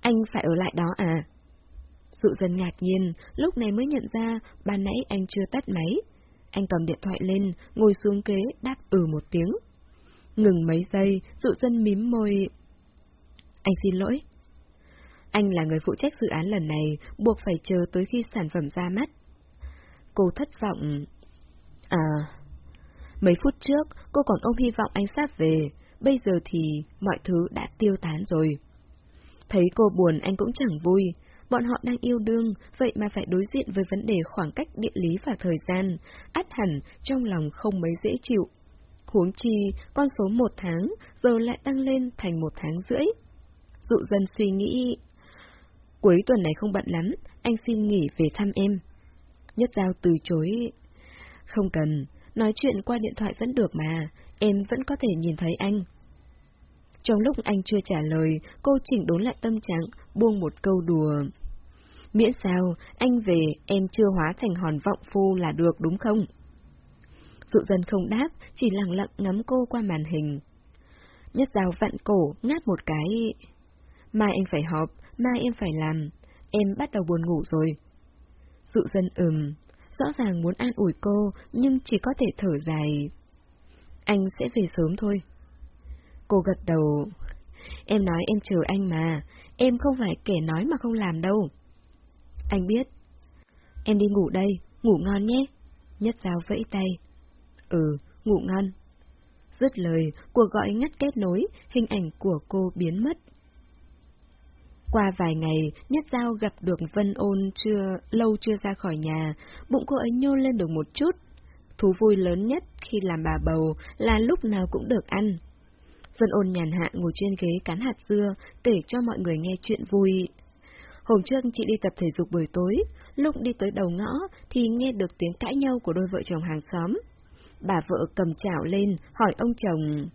Anh phải ở lại đó à? Dụ dân ngạc nhiên, lúc này mới nhận ra ban nãy anh chưa tắt máy. Anh cầm điện thoại lên, ngồi xuống kế, đáp ừ một tiếng. Ngừng mấy giây, dụ dân mím môi. Anh xin lỗi. Anh là người phụ trách dự án lần này, buộc phải chờ tới khi sản phẩm ra mắt. Cô thất vọng. À, mấy phút trước cô còn ôm hy vọng anh sắp về, bây giờ thì mọi thứ đã tiêu tán rồi. Thấy cô buồn anh cũng chẳng vui, bọn họ đang yêu đương, vậy mà phải đối diện với vấn đề khoảng cách địa lý và thời gian, át hẳn trong lòng không mấy dễ chịu. Huống chi, con số một tháng giờ lại tăng lên thành một tháng rưỡi. Dụ dân suy nghĩ, cuối tuần này không bận lắm, anh xin nghỉ về thăm em. Nhất Giao từ chối. Không cần, nói chuyện qua điện thoại vẫn được mà, em vẫn có thể nhìn thấy anh. Trong lúc anh chưa trả lời, cô chỉnh đốn lại tâm trạng, buông một câu đùa. Miễn sao, anh về, em chưa hóa thành hòn vọng phu là được đúng không? Dụ dân không đáp, chỉ lặng lặng ngắm cô qua màn hình. Nhất Giao vặn cổ, ngáp một cái. Mai anh phải họp, mai em phải làm. Em bắt đầu buồn ngủ rồi. Dụ dân ừm, rõ ràng muốn an ủi cô, nhưng chỉ có thể thở dài. Anh sẽ về sớm thôi. Cô gật đầu. Em nói em chờ anh mà, em không phải kẻ nói mà không làm đâu. Anh biết. Em đi ngủ đây, ngủ ngon nhé. Nhất giáo vẫy tay. Ừ, ngủ ngon. Dứt lời, cuộc gọi ngắt kết nối, hình ảnh của cô biến mất. Qua vài ngày, Nhất Giao gặp được Vân Ôn chưa lâu chưa ra khỏi nhà, bụng cô ấy nhô lên được một chút. Thú vui lớn nhất khi làm bà bầu là lúc nào cũng được ăn. Vân Ôn nhàn hạ ngồi trên ghế cán hạt dưa, kể cho mọi người nghe chuyện vui. Hôm trước chị đi tập thể dục buổi tối, lúc đi tới đầu ngõ thì nghe được tiếng cãi nhau của đôi vợ chồng hàng xóm. Bà vợ cầm chảo lên, hỏi ông chồng.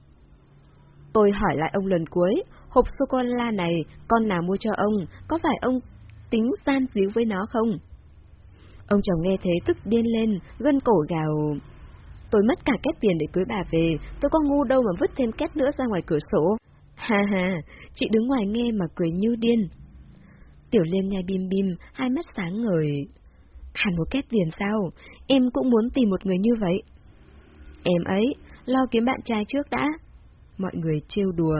Tôi hỏi lại ông lần cuối, hộp sô-cô-la này con nào mua cho ông, có phải ông tính gian díu với nó không? Ông chồng nghe thế tức điên lên, gân cổ gào. Tôi mất cả két tiền để cưới bà về, tôi có ngu đâu mà vứt thêm két nữa ra ngoài cửa sổ. Ha ha, chị đứng ngoài nghe mà cười như điên. Tiểu Liên nhai bim bim, hai mắt sáng ngời. Hẳn một két tiền sao? Em cũng muốn tìm một người như vậy. Em ấy, lo kiếm bạn trai trước đã. Mọi người trêu đùa.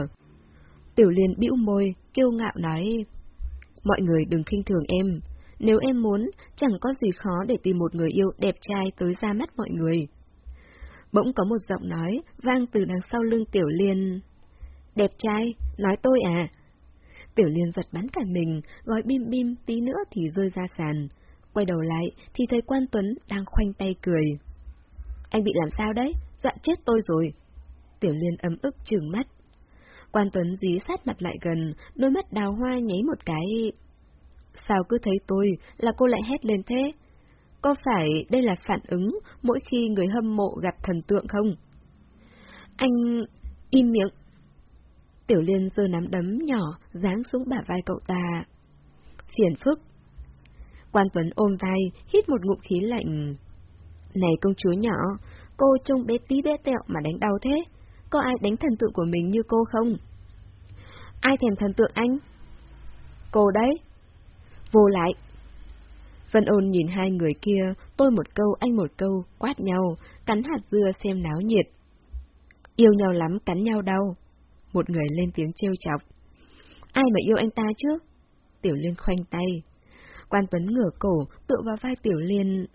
Tiểu Liên bĩu môi, kiêu ngạo nói. Mọi người đừng khinh thường em. Nếu em muốn, chẳng có gì khó để tìm một người yêu đẹp trai tới ra mắt mọi người. Bỗng có một giọng nói, vang từ đằng sau lưng Tiểu Liên. Đẹp trai, nói tôi à? Tiểu Liên giật bắn cả mình, gói bim bim tí nữa thì rơi ra sàn. Quay đầu lại thì thấy quan Tuấn đang khoanh tay cười. Anh bị làm sao đấy? Dọa chết tôi rồi. Tiểu Liên ấm ức trừng mắt. Quan Tuấn dí sát mặt lại gần, đôi mắt đào hoa nháy một cái. Sao cứ thấy tôi là cô lại hét lên thế? Có phải đây là phản ứng mỗi khi người hâm mộ gặp thần tượng không? Anh... im miệng. Tiểu Liên giơ nắm đấm nhỏ, giáng xuống bả vai cậu ta. Phiền phức. Quan Tuấn ôm vai, hít một ngụm khí lạnh. Này công chúa nhỏ, cô trông bé tí bé tẹo mà đánh đau thế. Có ai đánh thần tượng của mình như cô không? Ai thèm thần tượng anh? Cô đấy. Vô lại. Vân ôn nhìn hai người kia, tôi một câu anh một câu, quát nhau, cắn hạt dưa xem náo nhiệt. Yêu nhau lắm, cắn nhau đâu. Một người lên tiếng trêu chọc. Ai mà yêu anh ta chứ? Tiểu Liên khoanh tay. Quan Tuấn ngửa cổ, tựa vào vai Tiểu Liên.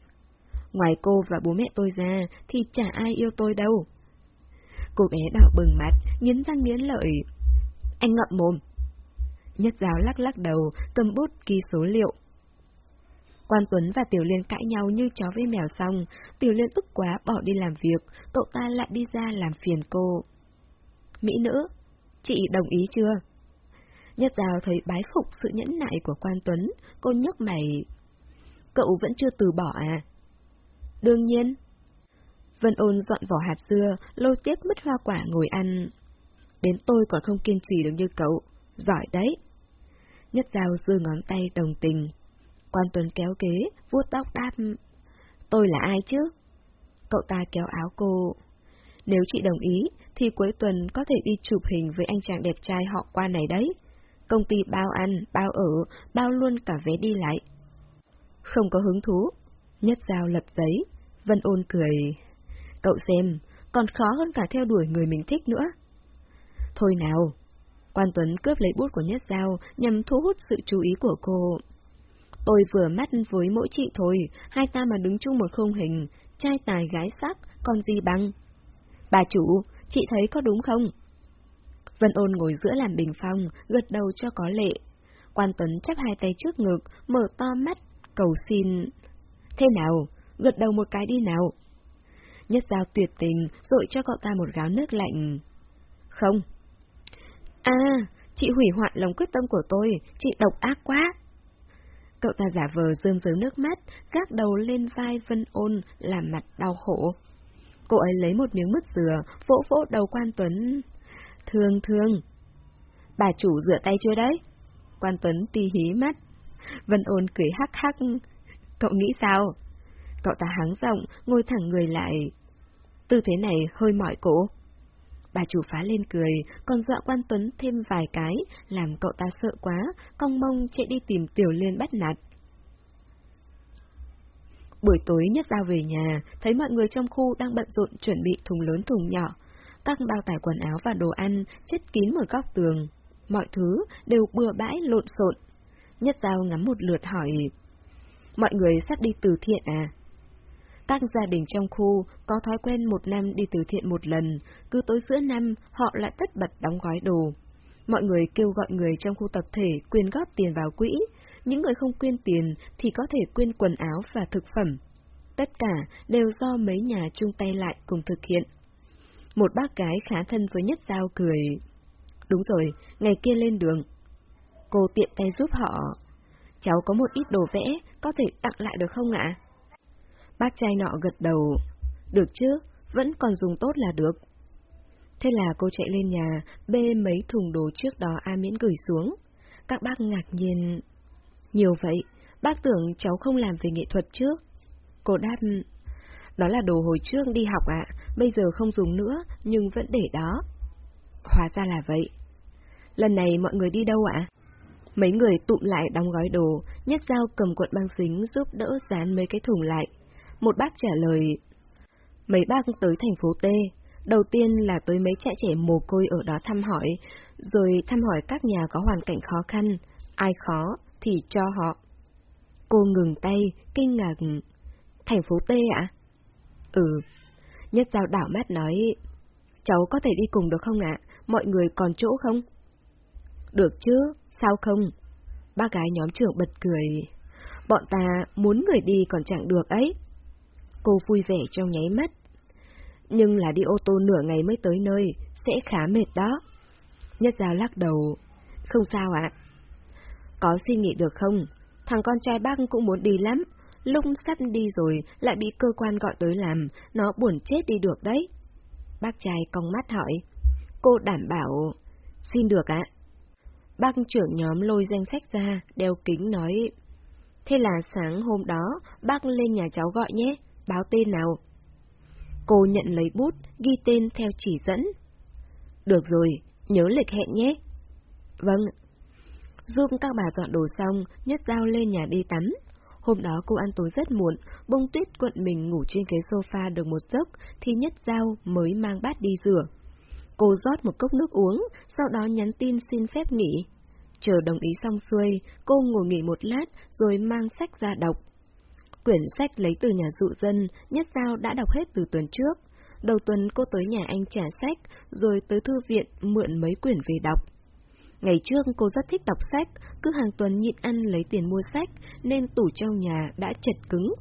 Ngoài cô và bố mẹ tôi ra, thì chả ai yêu tôi đâu. Cô bé đỏ bừng mặt, nghiến răng nghiến lợi. Anh ngậm mồm. Nhất giáo lắc lắc đầu, cầm bút ký số liệu. Quan Tuấn và Tiểu Liên cãi nhau như chó với mèo xong, Tiểu Liên tức quá bỏ đi làm việc, cậu ta lại đi ra làm phiền cô. Mỹ nữ, chị đồng ý chưa? Nhất Giao thấy bái phục sự nhẫn nại của Quan Tuấn, cô nhấc mày. Cậu vẫn chưa từ bỏ à? Đương nhiên. Vân ôn dọn vỏ hạt dưa, lôi tiếp mứt hoa quả ngồi ăn. Đến tôi còn không kiên trì được như cậu, giỏi đấy. Nhất Giao giơ ngón tay đồng tình. Quan Tuấn kéo kế, vuốt tóc đáp. Tôi là ai chứ? Cậu ta kéo áo cô. Nếu chị đồng ý, thì cuối tuần có thể đi chụp hình với anh chàng đẹp trai họ qua này đấy. Công ty bao ăn, bao ở, bao luôn cả vé đi lại. Không có hứng thú. Nhất Giao lật giấy. Vân ôn cười. Cậu xem, còn khó hơn cả theo đuổi người mình thích nữa. Thôi nào. Quan Tuấn cướp lấy bút của Nhất Giao nhằm thu hút sự chú ý của cô. Tôi vừa mắt với mỗi chị thôi, hai ta mà đứng chung một khung hình, trai tài gái sắc, còn gì bằng. Bà chủ, chị thấy có đúng không? Vân ôn ngồi giữa làm bình phong, gật đầu cho có lệ. Quan Tuấn chắp hai tay trước ngực, mở to mắt, cầu xin. Thế nào? Gật đầu một cái đi nào. Nhất giao tuyệt tình, dội cho cậu ta một gáo nước lạnh. Không. À, chị hủy hoại lòng quyết tâm của tôi, chị độc ác quá. Cậu ta giả vờ rơm rớm nước mắt, gác đầu lên vai Vân ôn, làm mặt đau khổ. Cô ấy lấy một miếng mứt dừa, vỗ vỗ đầu quan Tuấn. Thương thương. Bà chủ rửa tay chưa đấy? Quan Tuấn ti hí mắt. Vân ôn cười hắc hắc. Cậu nghĩ sao? Cậu ta hắng giọng, ngồi thẳng người lại. Tư thế này hơi mỏi cổ. Bà chủ phá lên cười, còn dọa quan Tuấn thêm vài cái, làm cậu ta sợ quá, cong mông chạy đi tìm Tiểu Liên bắt nạt. Buổi tối nhất giao về nhà, thấy mọi người trong khu đang bận rộn chuẩn bị thùng lớn thùng nhỏ. Các bao tải quần áo và đồ ăn chất kín một góc tường. Mọi thứ đều bừa bãi lộn xộn. Nhất giao ngắm một lượt hỏi. Mọi người sắp đi từ thiện à? Các gia đình trong khu có thói quen một năm đi từ thiện một lần, cứ tối giữa năm họ lại tất bật đóng gói đồ. Mọi người kêu gọi người trong khu tập thể quyên góp tiền vào quỹ, những người không quyên tiền thì có thể quyên quần áo và thực phẩm. Tất cả đều do mấy nhà chung tay lại cùng thực hiện. Một bác gái khá thân với Nhất Giao cười. Đúng rồi, ngày kia lên đường. Cô tiện tay giúp họ. Cháu có một ít đồ vẽ, có thể tặng lại được không ạ? Bác trai nọ gật đầu. Được chứ, vẫn còn dùng tốt là được. Thế là cô chạy lên nhà, bê mấy thùng đồ trước đó A Miễn gửi xuống. Các bác ngạc nhiên. Nhiều vậy, bác tưởng cháu không làm về nghệ thuật trước. Cô đáp, đó là đồ hồi trước đi học ạ, bây giờ không dùng nữa, nhưng vẫn để đó. Hóa ra là vậy. Lần này mọi người đi đâu ạ? Mấy người tụm lại đóng gói đồ, nhất dao cầm cuộn băng dính giúp đỡ dán mấy cái thùng lại. Một bác trả lời, mấy bác tới thành phố T, đầu tiên là tới mấy trẻ trẻ mồ côi ở đó thăm hỏi, rồi thăm hỏi các nhà có hoàn cảnh khó khăn, ai khó thì cho họ. Cô ngừng tay, kinh ngạc. Thành phố T ạ? Ừ. Nhất giao đảo mắt nói, cháu có thể đi cùng được không ạ? Mọi người còn chỗ không? Được chứ, sao không? Ba gái nhóm trưởng bật cười. Bọn ta muốn người đi còn chẳng được ấy. Cô vui vẻ trong nháy mắt. Nhưng là đi ô tô nửa ngày mới tới nơi, sẽ khá mệt đó. Nhất giao lắc đầu. Không sao ạ. Có suy nghĩ được không? Thằng con trai bác cũng muốn đi lắm. Lúc sắp đi rồi, lại bị cơ quan gọi tới làm, nó buồn chết đi được đấy. Bác trai cong mắt hỏi. Cô đảm bảo... Xin được ạ. Bác trưởng nhóm lôi danh sách ra, đeo kính nói. Thế là sáng hôm đó, bác lên nhà cháu gọi nhé, báo tên nào. Cô nhận lấy bút, ghi tên theo chỉ dẫn. Được rồi, nhớ lịch hẹn nhé. Vâng. Giúp các bà dọn đồ xong, Nhất Giao lên nhà đi tắm. Hôm đó cô ăn tối rất muộn, bông tuyết quận mình ngủ trên ghế sofa được một giấc, thì Nhất Giao mới mang bát đi rửa. Cô rót một cốc nước uống, sau đó nhắn tin xin phép nghỉ. Chờ đồng ý xong xuôi, cô ngồi nghỉ một lát rồi mang sách ra đọc. Quyển sách lấy từ nhà dụ dân, Nhất Giao đã đọc hết từ tuần trước. Đầu tuần cô tới nhà anh trả sách, rồi tới thư viện mượn mấy quyển về đọc. Ngày trước cô rất thích đọc sách, cứ hàng tuần nhịn ăn lấy tiền mua sách, nên tủ trong nhà đã chật cứng.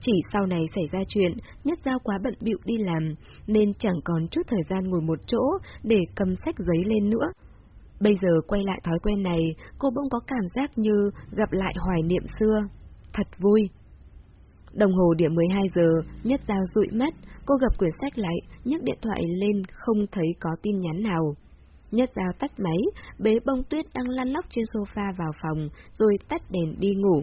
Chỉ sau này xảy ra chuyện, Nhất Giao quá bận bịu đi làm, nên chẳng còn chút thời gian ngồi một chỗ để cầm sách giấy lên nữa. Bây giờ quay lại thói quen này, cô bỗng có cảm giác như gặp lại hoài niệm xưa. Thật vui. Đồng hồ điểm 12 giờ, Nhất Giao dụi mắt, cô gập quyển sách lại, nhấc điện thoại lên không thấy có tin nhắn nào. Nhất Giao tắt máy, bế bông tuyết đang lăn lóc trên sofa vào phòng, rồi tắt đèn đi ngủ.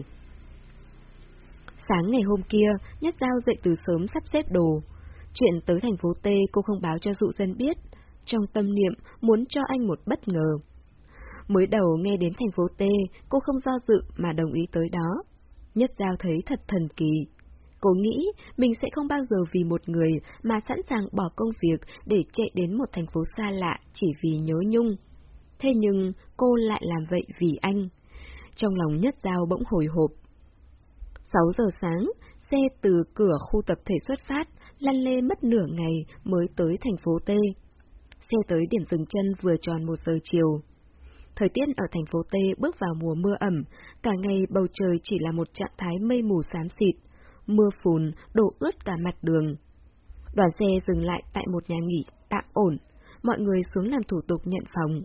Sáng ngày hôm kia, Nhất Giao dậy từ sớm sắp xếp đồ. Chuyện tới thành phố T cô không báo cho dụ dân biết, trong tâm niệm muốn cho anh một bất ngờ. Mới đầu nghe đến thành phố T, cô không do dự mà đồng ý tới đó. Nhất Giao thấy thật thần kỳ. Cô nghĩ mình sẽ không bao giờ vì một người mà sẵn sàng bỏ công việc để chạy đến một thành phố xa lạ chỉ vì nhớ nhung. Thế nhưng cô lại làm vậy vì anh. Trong lòng Nhất dao bỗng hồi hộp. 6 giờ sáng, xe từ cửa khu tập thể xuất phát, lăn lê mất nửa ngày mới tới thành phố T. Xe tới điểm dừng chân vừa tròn một giờ chiều. Thời tiết ở thành phố T bước vào mùa mưa ẩm, cả ngày bầu trời chỉ là một trạng thái mây mù xám xịt, mưa phùn đổ ướt cả mặt đường. Đoàn xe dừng lại tại một nhà nghỉ tạm ổn, mọi người xuống làm thủ tục nhận phòng.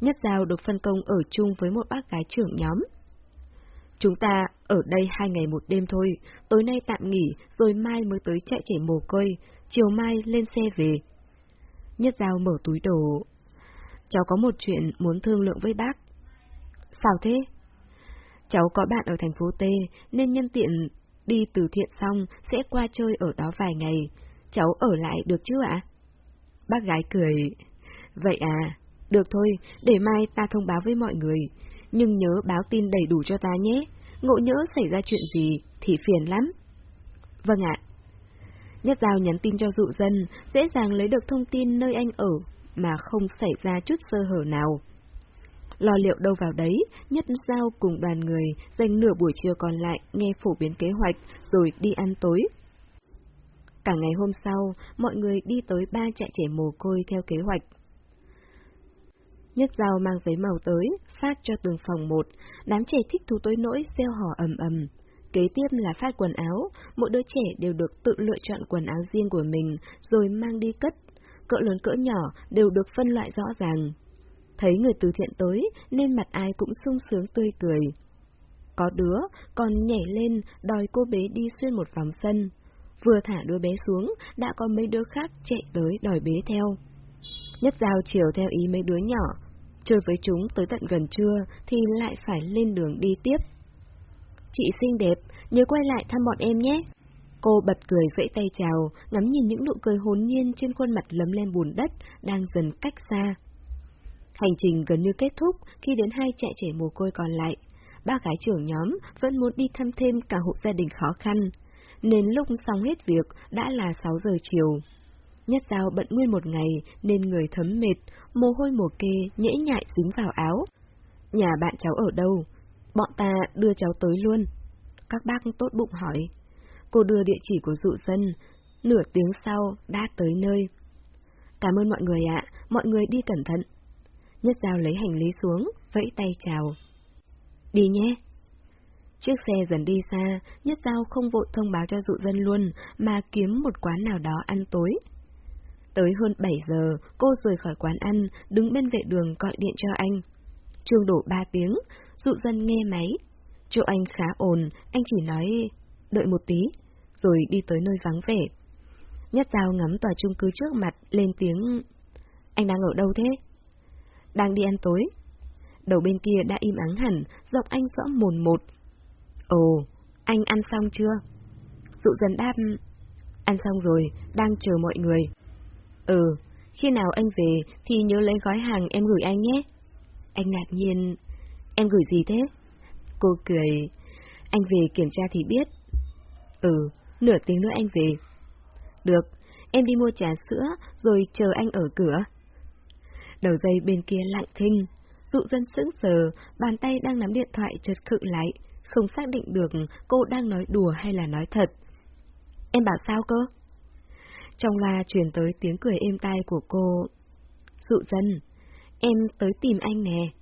Nhất Giao được phân công ở chung với một bác gái trưởng nhóm. Chúng ta ở đây hai ngày một đêm thôi, tối nay tạm nghỉ, rồi mai mới tới chạy chảy mồ côi, chiều mai lên xe về. Nhất Giao mở túi đồ. Cháu có một chuyện muốn thương lượng với bác. Sao thế? Cháu có bạn ở thành phố T, nên nhân tiện đi từ thiện xong sẽ qua chơi ở đó vài ngày. Cháu ở lại được chứ ạ? Bác gái cười. Vậy à, được thôi, để mai ta thông báo với mọi người nhưng nhớ báo tin đầy đủ cho ta nhé, ngộ nhỡ xảy ra chuyện gì thì phiền lắm. Vâng ạ. Nhất Giao nhắn tin cho dụ dân, dễ dàng lấy được thông tin nơi anh ở, mà không xảy ra chút sơ hở nào. Lo liệu đâu vào đấy, Nhất Giao cùng đoàn người dành nửa buổi trưa còn lại nghe phổ biến kế hoạch rồi đi ăn tối. Cả ngày hôm sau, mọi người đi tới ba trại trẻ mồ côi theo kế hoạch. Nhất Giao mang giấy màu tới, phát cho từng phòng một, đám trẻ thích thú tới nỗi gieo hò ầm ầm. Kế tiếp là phát quần áo, mỗi đứa trẻ đều được tự lựa chọn quần áo riêng của mình, rồi mang đi cất. Cỡ lớn cỡ nhỏ đều được phân loại rõ ràng. Thấy người từ thiện tới, nên mặt ai cũng sung sướng tươi cười. Có đứa còn nhảy lên đòi cô bé đi xuyên một vòng sân. Vừa thả đứa bé xuống, đã có mấy đứa khác chạy tới đòi bế theo. Nhất Giao chiều theo ý mấy đứa nhỏ, Chơi với chúng tới tận gần trưa thì lại phải lên đường đi tiếp. Chị xinh đẹp, nhớ quay lại thăm bọn em nhé. Cô bật cười vẫy tay chào, ngắm nhìn những nụ cười hồn nhiên trên khuôn mặt lấm lem bùn đất đang dần cách xa. Hành trình gần như kết thúc khi đến hai trại trẻ mồ côi còn lại. Ba gái trưởng nhóm vẫn muốn đi thăm thêm cả hộ gia đình khó khăn, nên lúc xong hết việc đã là 6 giờ chiều. Nhất dao bận nguyên một ngày nên người thấm mệt, mồ hôi mồ kê nhễ nhại dính vào áo. Nhà bạn cháu ở đâu? Bọn ta đưa cháu tới luôn. Các bác tốt bụng hỏi. Cô đưa địa chỉ của dụ dân, nửa tiếng sau đã tới nơi. Cảm ơn mọi người ạ, mọi người đi cẩn thận. Nhất Giao lấy hành lý xuống, vẫy tay chào. Đi nhé. Chiếc xe dần đi xa, Nhất Giao không vội thông báo cho dụ dân luôn, mà kiếm một quán nào đó ăn tối. Tới hơn 7 giờ, cô rời khỏi quán ăn, đứng bên vệ đường gọi điện cho anh. Chuông đổ 3 tiếng, dụ dân nghe máy. Chỗ anh khá ồn, anh chỉ nói, đợi một tí, rồi đi tới nơi vắng vẻ. Nhất Giao ngắm tòa chung cư trước mặt, lên tiếng, anh đang ở đâu thế? Đang đi ăn tối. Đầu bên kia đã im ắng hẳn, giọng anh rõ mồn một. Ồ, anh ăn xong chưa? Dụ dần đáp, Ăn xong rồi, đang chờ mọi người. Ừ, khi nào anh về thì nhớ lấy gói hàng em gửi anh nhé. Anh ngạc nhiên. Em gửi gì thế? Cô cười. Anh về kiểm tra thì biết. Ừ, nửa tiếng nữa anh về. Được, em đi mua trà sữa rồi chờ anh ở cửa. Đầu dây bên kia lặng thinh. Dụ dân sững sờ, bàn tay đang nắm điện thoại chợt khựng lại, không xác định được cô đang nói đùa hay là nói thật. Em bảo sao cơ? Trong la truyền tới tiếng cười êm tai của cô. Dụ dân, em tới tìm anh nè.